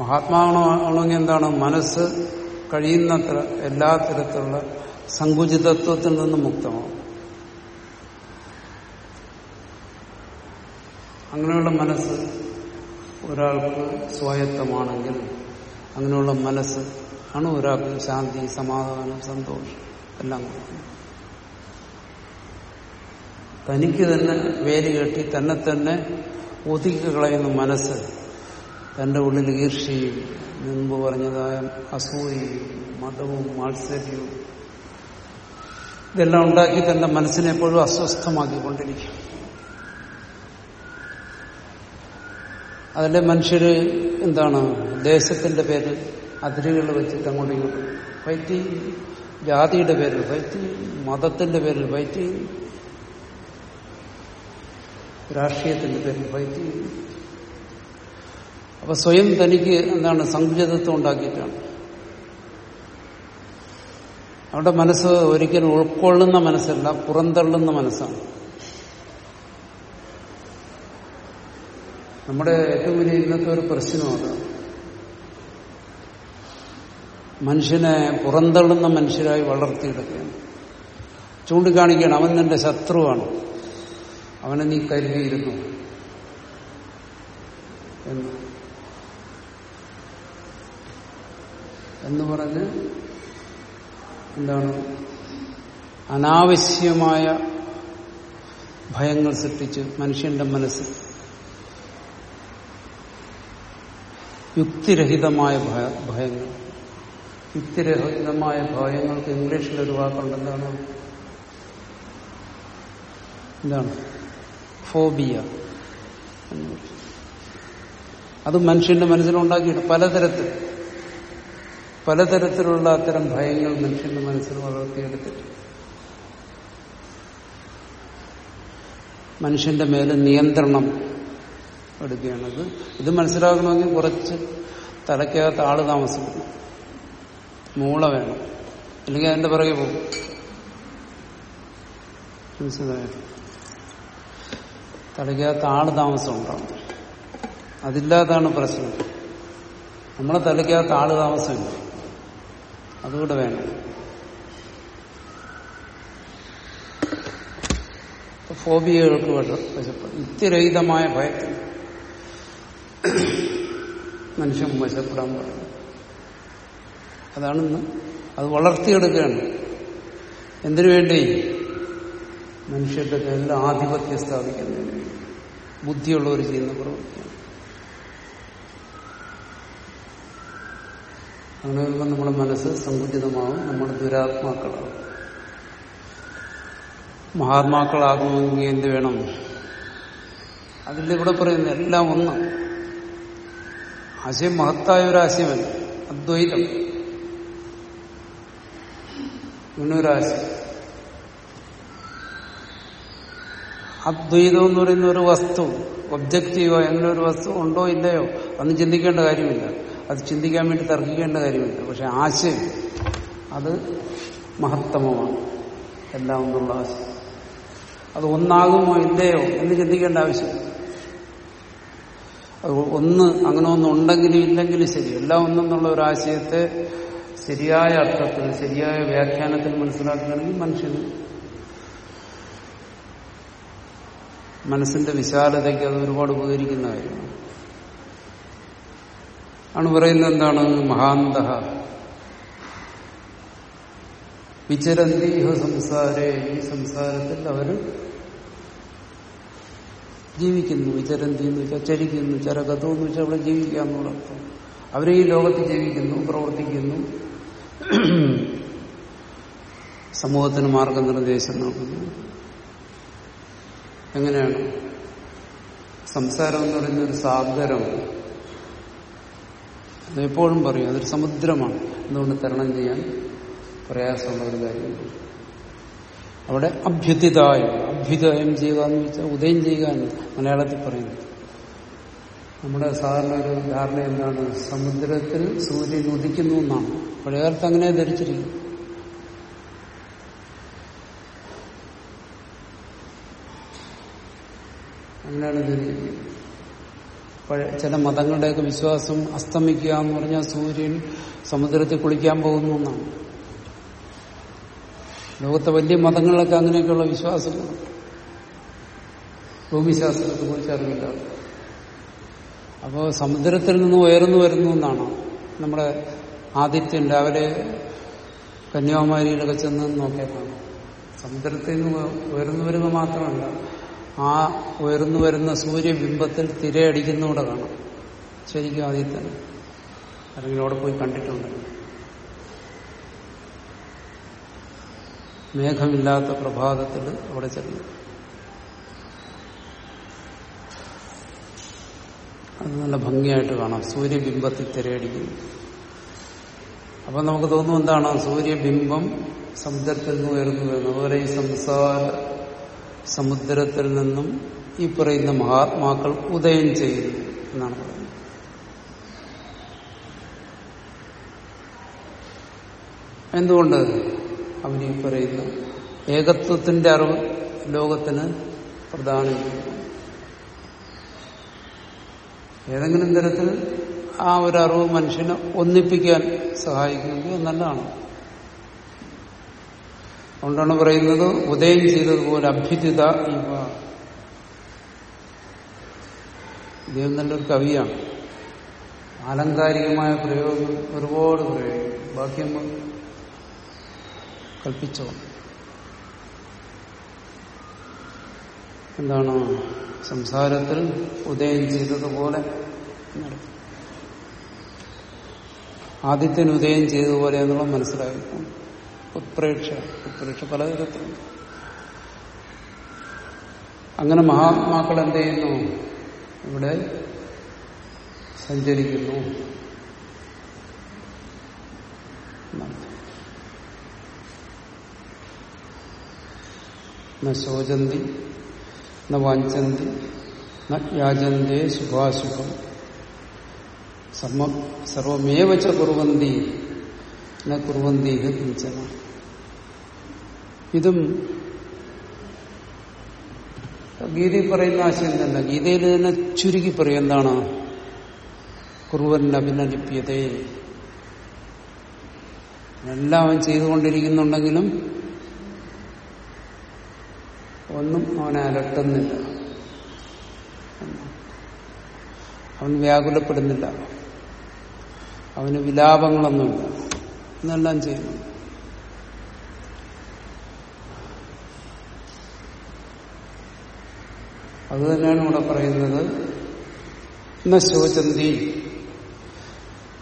മഹാത്മാവാണോ ആണെങ്കിൽ എന്താണ് മനസ്സ് കഴിയുന്നത്ര എല്ലാ തരത്തിലുള്ള സങ്കുചിതത്വത്തിൽ നിന്ന് മുക്തമാണ് അങ്ങനെയുള്ള മനസ്സ് ഒരാൾക്ക് സ്വായത്തമാണെങ്കിൽ അങ്ങനെയുള്ള മനസ്സ് ആണ് ഒരാൾക്ക് ശാന്തി സമാധാനം സന്തോഷം എല്ലാം തനിക്ക് തന്നെ വേര് കെട്ടി തന്നെ തന്നെ ഒതുക്കി കളയുന്ന മനസ്സ് തന്റെ ഉള്ളിൽ ഈർഷ്യയും മുൻപ് പറഞ്ഞതായ അസൂയയും മതവും മാത്സര്യവും ഇതെല്ലാം ഉണ്ടാക്കി തന്റെ മനസ്സിനെ എപ്പോഴും അസ്വസ്ഥമാക്കിക്കൊണ്ടിരിക്കും. അതിലെ മനുഷ്യര് എന്താണ്? ദേശത്തിന്റെ പേര് അതിരുകൾ വെച്ചിട്ട് അങ്ങോട്ടും ഇങ്ങോട്ടും ഫൈറ്റ് ചെയ്യും. ജാതിയുടെ പേരിൽ ഫൈറ്റ് ചെയ്യും. മതത്തിന്റെ പേരിൽ ഫൈറ്റ് ചെയ്യും. രാഷ്ട്രീയത്തിന്റെ പേരിൽ ഫൈറ്റ് ചെയ്യും. അപ്പൊ സ്വയം തനിക്ക് എന്താണ് സങ്കുചിതത്വം ഉണ്ടാക്കിയിട്ടാണ്. അവിടെ മനസ്സ് ഒരിക്കലും ഉൾക്കൊള്ളുന്ന മനസ്സല്ല പുറന്തള്ളുന്ന മനസ്സാണ്. നമ്മുടെ ഏറ്റവും വലിയ ഇന്നത്തെ ഒരു പ്രശ്നമാണ് മനുഷ്യനെ പുറന്തള്ളുന്ന മനുഷ്യരായി വളർത്തിയെടുക്കുകയാണ്. ചൂണ്ടിക്കാണിക്കുകയാണ് അവൻ നിന്റെ ശത്രുവാണ്. അവനെ നീ കരുതിയിരുന്നു എന്ന്. എന്ന് പറഞ്ഞ് എന്താണ് അനാവശ്യമായ ഭയങ്ങൾ സൃഷ്ടിച്ച് മനുഷ്യന്റെ മനസ്സിൽ യുക്തിരഹിതമായ ഭയ- ഭയങ്ങൾ. യുക്തിരഹിതമായ ഭയങ്ങൾക്ക് ഇംഗ്ലീഷിൽ ഒരു വാക്കുണ്ട് എന്താണ് എന്താണ് ഫോബിയ അത് മനുഷ്യന്റെ മനസ്സിലുണ്ടാക്കിയിട്ട് പലതരത്തിൽ പലതരത്തിലുള്ള അത്തരം ഭയങ്ങൾ മനുഷ്യന്റെ മനസ്സിൽ വളർത്തിയെടുത്തിട്ട് മനുഷ്യന്റെ മേലെ നിയന്ത്രണം എടുക്കുകയാണത്. ഇത് മനസ്സിലാക്കണമെങ്കിൽ കുറച്ച് തലയ്ക്കകത്ത് ആൾ താമസിക്കണം. മൂള വേണം. അല്ലെങ്കിൽ അതിന്റെ പുറകെ പോകും. മനസ്സിലായോ? തലയ്ക്കകത്ത് ആൾ താമസം ഉണ്ടാവും അതില്ലാതാണ് പ്രശ്നം. നമ്മളെ തലയ്ക്കകത്ത് ആൾ താമസമില്ല. അതുകൂടെ വേണം. ഫോബിയകൾക്ക് വശപ്പെടും നിത്യരഹിതമായ ഭയത്തിൽ മനുഷ്യൻ വശപ്പെടാൻ പറയുന്നത് അതാണെന്ന് അത് വളർത്തിയെടുക്കുകയാണ്. എന്തിനു വേണ്ടി? മനുഷ്യരുടെ പേരിൽ ആധിപത്യം സ്ഥാപിക്കുന്നതിന് വേണ്ടി. ബുദ്ധിയുള്ളവർ ചെയ്യുന്ന പ്രവൃത്തിയാണ്. അങ്ങനെ വരുമ്പോൾ നമ്മുടെ മനസ്സ് സങ്കുചിതമാവും നമ്മൾ ദുരാത്മാക്കളാവും. മഹാത്മാക്കളാകണമെങ്കിൽ എന്ത് വേണം? അതിൽ ഇവിടെ പറയുന്ന എല്ലാം ഒന്ന്. ആശയം മഹത്തായ ഒരു ആശയമല്ല. അദ്വൈതം. ഇങ്ങനൊരാശയം. അദ്വൈതം എന്ന് പറയുന്ന ഒരു വസ്തു ഒബ്ജക്റ്റീവോ അങ്ങനെ ഒരു വസ്തു ഉണ്ടോ ഇല്ലയോ? അന്ന് ചിന്തിക്കേണ്ട കാര്യമില്ല. അത് ചിന്തിക്കാൻ വേണ്ടി തർക്കിക്കേണ്ട കാര്യമില്ല. പക്ഷെ ആശയം അത് മഹത്തമമാണ്. എല്ലാം ഒന്നുള്ള ആശയം. അത് ഒന്നാകുമോ ഇല്ലയോ എന്ന് ചിന്തിക്കേണ്ട ആവശ്യം. അത് ഒന്ന് അങ്ങനെ ഒന്നും ഉണ്ടെങ്കിലും ഇല്ലെങ്കിലും ശരി. എല്ലാം ഒന്നെന്നുള്ള ഒരു ആശയത്തെ ശരിയായ അർത്ഥത്തിൽ ശരിയായ വ്യാഖ്യാനത്തിൽ മനസ്സിലാക്കുകയാണെങ്കിൽ മനുഷ്യന് മനസ്സിന്റെ വിശാലതയ്ക്ക് അത് ഒരുപാട് ഉപകരിക്കുന്ന കാര്യമാണ്. ആണ് പറയുന്നത് എന്താണ്? മഹാന്ത വിചരന്തീഹ സംസാരേ. ഈ സംസാരത്തിൽ അവർ ജീവിക്കുന്നു. വിചരന്തി എന്ന് വെച്ചാൽ ചരിക്കുന്നു. ചരകത്വം എന്ന് വെച്ചാൽ അവിടെ ജീവിക്കുക എന്നുള്ള അർത്ഥം. അവരെ ഈ ലോകത്ത് ജീവിക്കുന്നു പ്രവർത്തിക്കുന്നു. സമൂഹത്തിന് മാർഗനിർദ്ദേശം നൽകുന്നു എങ്ങനെയാണ്? സംസാരം എന്ന് പറയുന്ന ഒരു സാഗരമാണ് അത് എപ്പോഴും പറയും അതൊരു സമുദ്രമാണ്. എന്തുകൊണ്ട് തരണം ചെയ്യാൻ പ്രയാസമുള്ള ഒരു കാര്യം അവിടെ അഭ്യുതിതായം അഭ്യുതായം ചെയ്യുക എന്ന് വെച്ചാൽ ഉദയം ചെയ്യുക എന്ന് മലയാളത്തിൽ പറയുന്നു നമ്മുടെ സാധാരണ ഒരു ധാരണ എന്താണ്? സമുദ്രത്തിൽ സൂര്യൻ ഉദിക്കുന്നു എന്നാണ്. പഴയകാലത്ത് അങ്ങനെ ധരിച്ചിരിക്കും അങ്ങനെയാണ് ധരിച്ചിരിക്കുന്നത് ചില മതങ്ങളുടെയൊക്കെ വിശ്വാസം അസ്തമിക്കുക എന്ന് പറഞ്ഞാൽ സൂര്യൻ സമുദ്രത്തിൽ കുളിക്കാൻ പോകുന്നു എന്നാണ്. ലോകത്തെ വലിയ മതങ്ങളിലൊക്കെ അങ്ങനെയൊക്കെയുള്ള വിശ്വാസങ്ങൾ. ഭൂമിശാസ്ത്രത്തെ കുറിച്ച് അറിവില്ല. അപ്പോൾ സമുദ്രത്തിൽ നിന്ന് ഉയർന്നു വരുന്നു എന്നാണ്. നമ്മുടെ ആദിത്യൻ രാവിലെ കന്യാകുമാരിയിലൊക്കെ ചെന്ന് നോക്കിയാൽ കാണാം സമുദ്രത്തിൽ നിന്ന് ഉയർന്നു വരിക മാത്രമല്ല ആ ഉയർന്നു വരുന്ന സൂര്യബിംബത്തിൽ തിരയടിക്കുന്നൂടെ കാണാം. ശരിക്കും ആദിത്യൻ അല്ലെങ്കിൽ അവിടെ പോയി കണ്ടിട്ടുണ്ട്. മേഘമില്ലാത്ത പ്രഭാതത്തിൽ അവിടെ ചെല്ലും. അത് നല്ല ഭംഗിയായിട്ട് കാണാം. സൂര്യബിംബത്തിൽ തിരയടിക്കുന്നു അപ്പൊ നമുക്ക് തോന്നുന്നു എന്താണ്? സൂര്യബിംബം സമുദ്രത്തിൽ നിന്ന് ഉയർന്നു വരുന്നത് അതുപോലെ ഈ സംസാര സമുദ്രത്തിൽ നിന്നും ഈ പറയുന്ന മഹാത്മാക്കൾ ഉദയം ചെയ്യുന്നു എന്നാണ് പറയുന്നത്. എന്തുകൊണ്ട് അവൻ ഈ പറയുന്ന ഏകത്വത്തിന്റെ അറിവ് ലോകത്തിന് പ്രധാനം ഏതെങ്കിലും തരത്തിൽ ആ ഒരു അറിവ് മനുഷ്യനെ ഒന്നിപ്പിക്കാൻ സഹായിക്കുന്നത് നല്ലതാണ്. അതുകൊണ്ടാണ് പറയുന്നത് ഉദയം ചെയ്തതുപോലെ അഭ്യുതിത ഇവ. ഇദ്ദേഹം നല്ലൊരു കവിയാണ്. ആലങ്കാരികമായ പ്രയോഗം ഒരുപാട് പ്രയോഗിക്കും. ബാക്കി നമ്മൾ കൽപ്പിച്ചോ എന്താണ്? സംസാരത്തിൽ ഉദയം ചെയ്തതുപോലെ ആദിത്യൻ ഉദയം ചെയ്തതുപോലെ എന്നുള്ള മനസ്സിലാക്കും ഉത്പ്രേക്ഷ ഉത്പ്രേക്ഷ പലതരത്തിലുണ്ട് അങ്ങനെ മഹാത്മാക്കൾ എന്ത് ചെയ്യുന്നു? ഇവിടെ സഞ്ചരിക്കുന്നു. ശോചന്തി ന വാഞ്ചന്തി ന യാചന്തേ ശുഭാശുഭം. സർവമേവ ച കുറുവന്തി ന കുറുവന്തി കിഞ്ചന. ഇതും ഗീതയിൽ പറയുന്ന ആശയം തന്നെ ഗീതയിൽ തന്നെ ചുരുക്കി പറയും എന്താണ്? കുറുവൻ അഭിനലിപ്യതേ എല്ലാം അവൻ ചെയ്തുകൊണ്ടിരിക്കുന്നുണ്ടെങ്കിലും ഒന്നും അവനെ അലട്ടുന്നില്ല. അവൻ വ്യാകുലപ്പെടുന്നില്ല. അവന് വിലാപങ്ങളൊന്നുമില്ല. എന്നെല്ലാം ചെയ്യുന്നു. അത് തന്നെയാണ് ഇവിടെ പറയുന്നത്. ഇന്ന ശോചന്തി.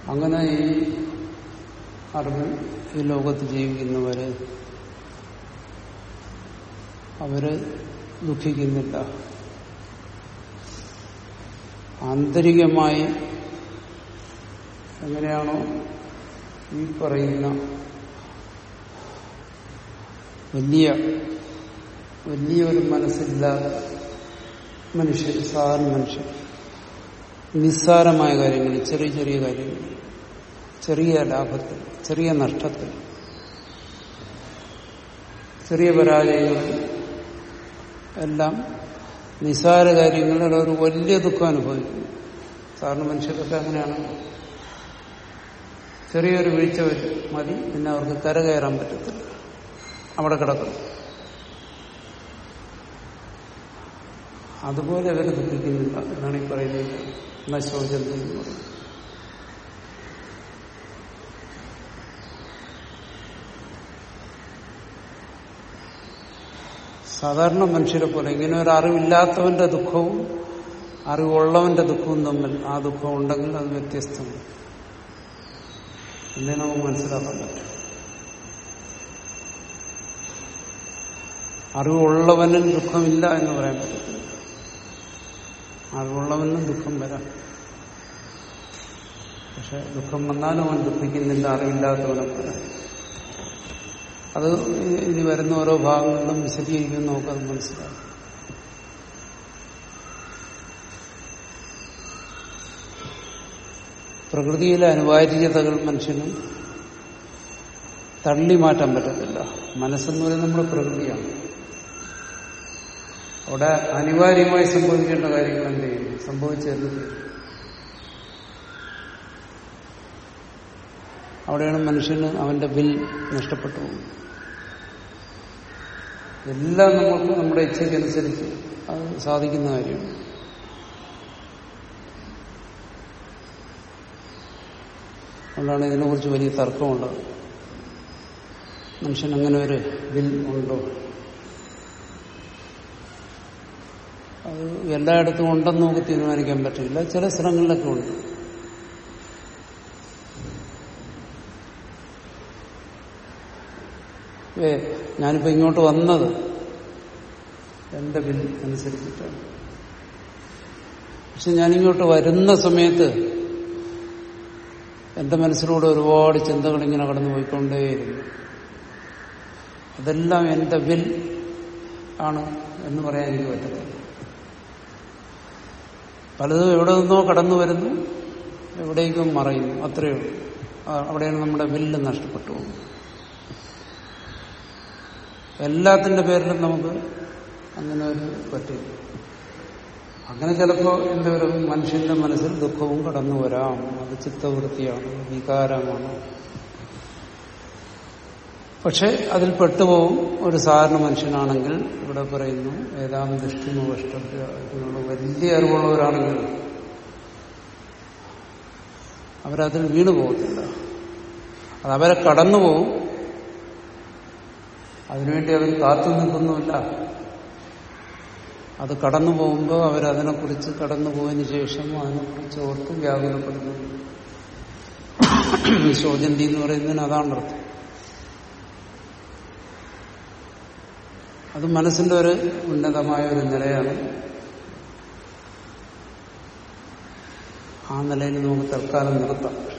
അങ്ങനെ ഈ അറിവ് ഈ ലോകത്ത് ജീവിക്കുന്നവര് അവർ ദുഃഖിക്കുന്നില്ല. ആന്തരികമായി എങ്ങനെയാണോ ഈ പറയുന്ന വലിയ വലിയൊരു ഒരു മനസ്സില്ലാത്ത മനുഷ്യർ സാധാരണ മനുഷ്യർ. നിസ്സാരമായ കാര്യങ്ങൾ ചെറിയ ചെറിയ കാര്യങ്ങൾ ചെറിയ ലാഭത്തിൽ ചെറിയ നഷ്ടത്തിൽ ചെറിയ പരാജയങ്ങൾ എല്ലാം നിസ്സാര കാര്യങ്ങളിൽ ഒരു വലിയ ദുഃഖം അനുഭവിക്കുന്നു. സാധാരണ മനുഷ്യരൊക്കെ അങ്ങനെയാണ്. ചെറിയൊരു വീഴ്ച മതി പിന്നെ അവർക്ക് കരകയറാൻ പറ്റത്തില്ല. അവിടെ കിടക്കും അതുപോലെ അവർ ദുഃഖിക്കുന്നില്ല എന്നാണ് ഈ പറയുന്നത്. എന്ന് പറയുന്നത്. സാധാരണ മനുഷ്യരെ പോലെ ഇങ്ങനെ ഒരു അറിവില്ലാത്തവന്റെ ദുഃഖവും അറിവുള്ളവന്റെ ദുഃഖവും തമ്മിൽ ആ ദുഃഖം ഉണ്ടെങ്കിൽ അത് വ്യത്യസ്തമാണ്. എന്നേ നമുക്ക് മനസ്സിലാക്കാൻ പറ്റും. അറിവുള്ളവനും ദുഃഖമില്ല എന്ന് പറയാൻ പറ്റത്തില്ല. അറിവുള്ളവനും ദുഃഖം വരാം. പക്ഷെ ദുഃഖം വന്നാലും അവൻ ദുഃഖിക്കുന്നില്ല അറിവില്ലാത്തവനെ പോലെ അത് ഇനി വരുന്ന ഓരോ ഭാഗങ്ങളിലും വിശദീകരിക്കും നമുക്കത് മനസ്സിലാക്കാം. പ്രകൃതിയിലെ അനിവാര്യതകൾ മനുഷ്യനും തള്ളി മാറ്റാൻ പറ്റത്തില്ല. മനസ്സെന്ന് പറയുന്നത് നമ്മുടെ പ്രകൃതിയാണ്. അവിടെ അനിവാര്യമായി സംഭവിക്കേണ്ട കാര്യങ്ങൾ എന്ത് ചെയ്യും? സംഭവിച്ചെന്ന് അവിടെയാണ് മനുഷ്യന് അവന്റെ ബിൽ നഷ്ടപ്പെട്ടു പോകുന്നത്. എല്ലാം നമുക്ക് നമ്മുടെ ഇച്ഛയ്ക്കനുസരിച്ച് അത് സാധിക്കുന്ന കാര്യമാണ്. അതുകൊണ്ടാണ് ഇതിനെക്കുറിച്ച് വലിയ തർക്കമുള്ളത്. മനുഷ്യൻ അങ്ങനെ ഒരു ബിൽ ഉണ്ടോ? അത് എല്ലായിടത്തും ഉണ്ടെന്ന് നമുക്ക് തീരുമാനിക്കാൻ പറ്റില്ല. ചില സ്ഥലങ്ങളിലൊക്കെ ഉണ്ട്. ഏ ഞാനിപ്പോ ഇങ്ങോട്ട് വന്നത് എന്റെ ബിൽ അനുസരിച്ചിട്ടാണ്. പക്ഷെ ഞാനിങ്ങോട്ട് വരുന്ന സമയത്ത് എന്റെ മനസ്സിലൂടെ ഒരുപാട് ചിന്തകൾ ഇങ്ങനെ കടന്നു പോയിക്കൊണ്ടേയിരുന്നു. അതെല്ലാം എന്റെ വിൽ ആണ് എന്ന് പറയാൻ എനിക്ക് പറ്റത്തില്ല. പലതും എവിടെ നിന്നോ കടന്നു വരുന്നു എവിടേക്കും മറയുന്നു. അത്രയേ ഉള്ളൂ. അവിടെയാണ് നമ്മുടെ വില്ല് നഷ്ടപ്പെട്ടു എല്ലാത്തിന്റെ പേരിലും നമുക്ക് അങ്ങനെ ഒരു പറ്റില്ല. അങ്ങനെ ചിലപ്പോൾ എന്തെങ്കിലും മനുഷ്യന്റെ മനസ്സിൽ ദുഃഖവും കടന്നു വരാം. അത് ചിത്തവൃത്തിയാണ് വികാരമാണ്? പക്ഷെ അതിൽ പെട്ടുപോകും ഒരു സാധാരണ മനുഷ്യനാണെങ്കിൽ ഇവിടെ പറയുന്നു ഏതാം ദൃഷ്ടി ഇതിനുള്ള വലിയ അറിവുള്ളവരാണെങ്കിൽ അവരതിൽ വീണു പോകത്തില്ല അത് അവരെ കടന്നു പോകും അതിനുവേണ്ടി അവർ കാത്തു നിൽക്കുന്നുമില്ല. അത് കടന്നു പോകുമ്പോൾ അവരതിനെക്കുറിച്ച് കടന്നു പോയതിനു ശേഷം അതിനെക്കുറിച്ച് ഓർത്ത് വ്യാകുലപ്പെടുന്നു. ശോചന്തി എന്ന് പറയുന്നതിന് അതാണ് അർത്ഥം. അത് മനസ്സിന്റെ ഒരു ഉന്നതമായ ഒരു നിലയാണ്. ആ നിലയിൽ നമുക്ക് തൽക്കാലം നിർത്താം.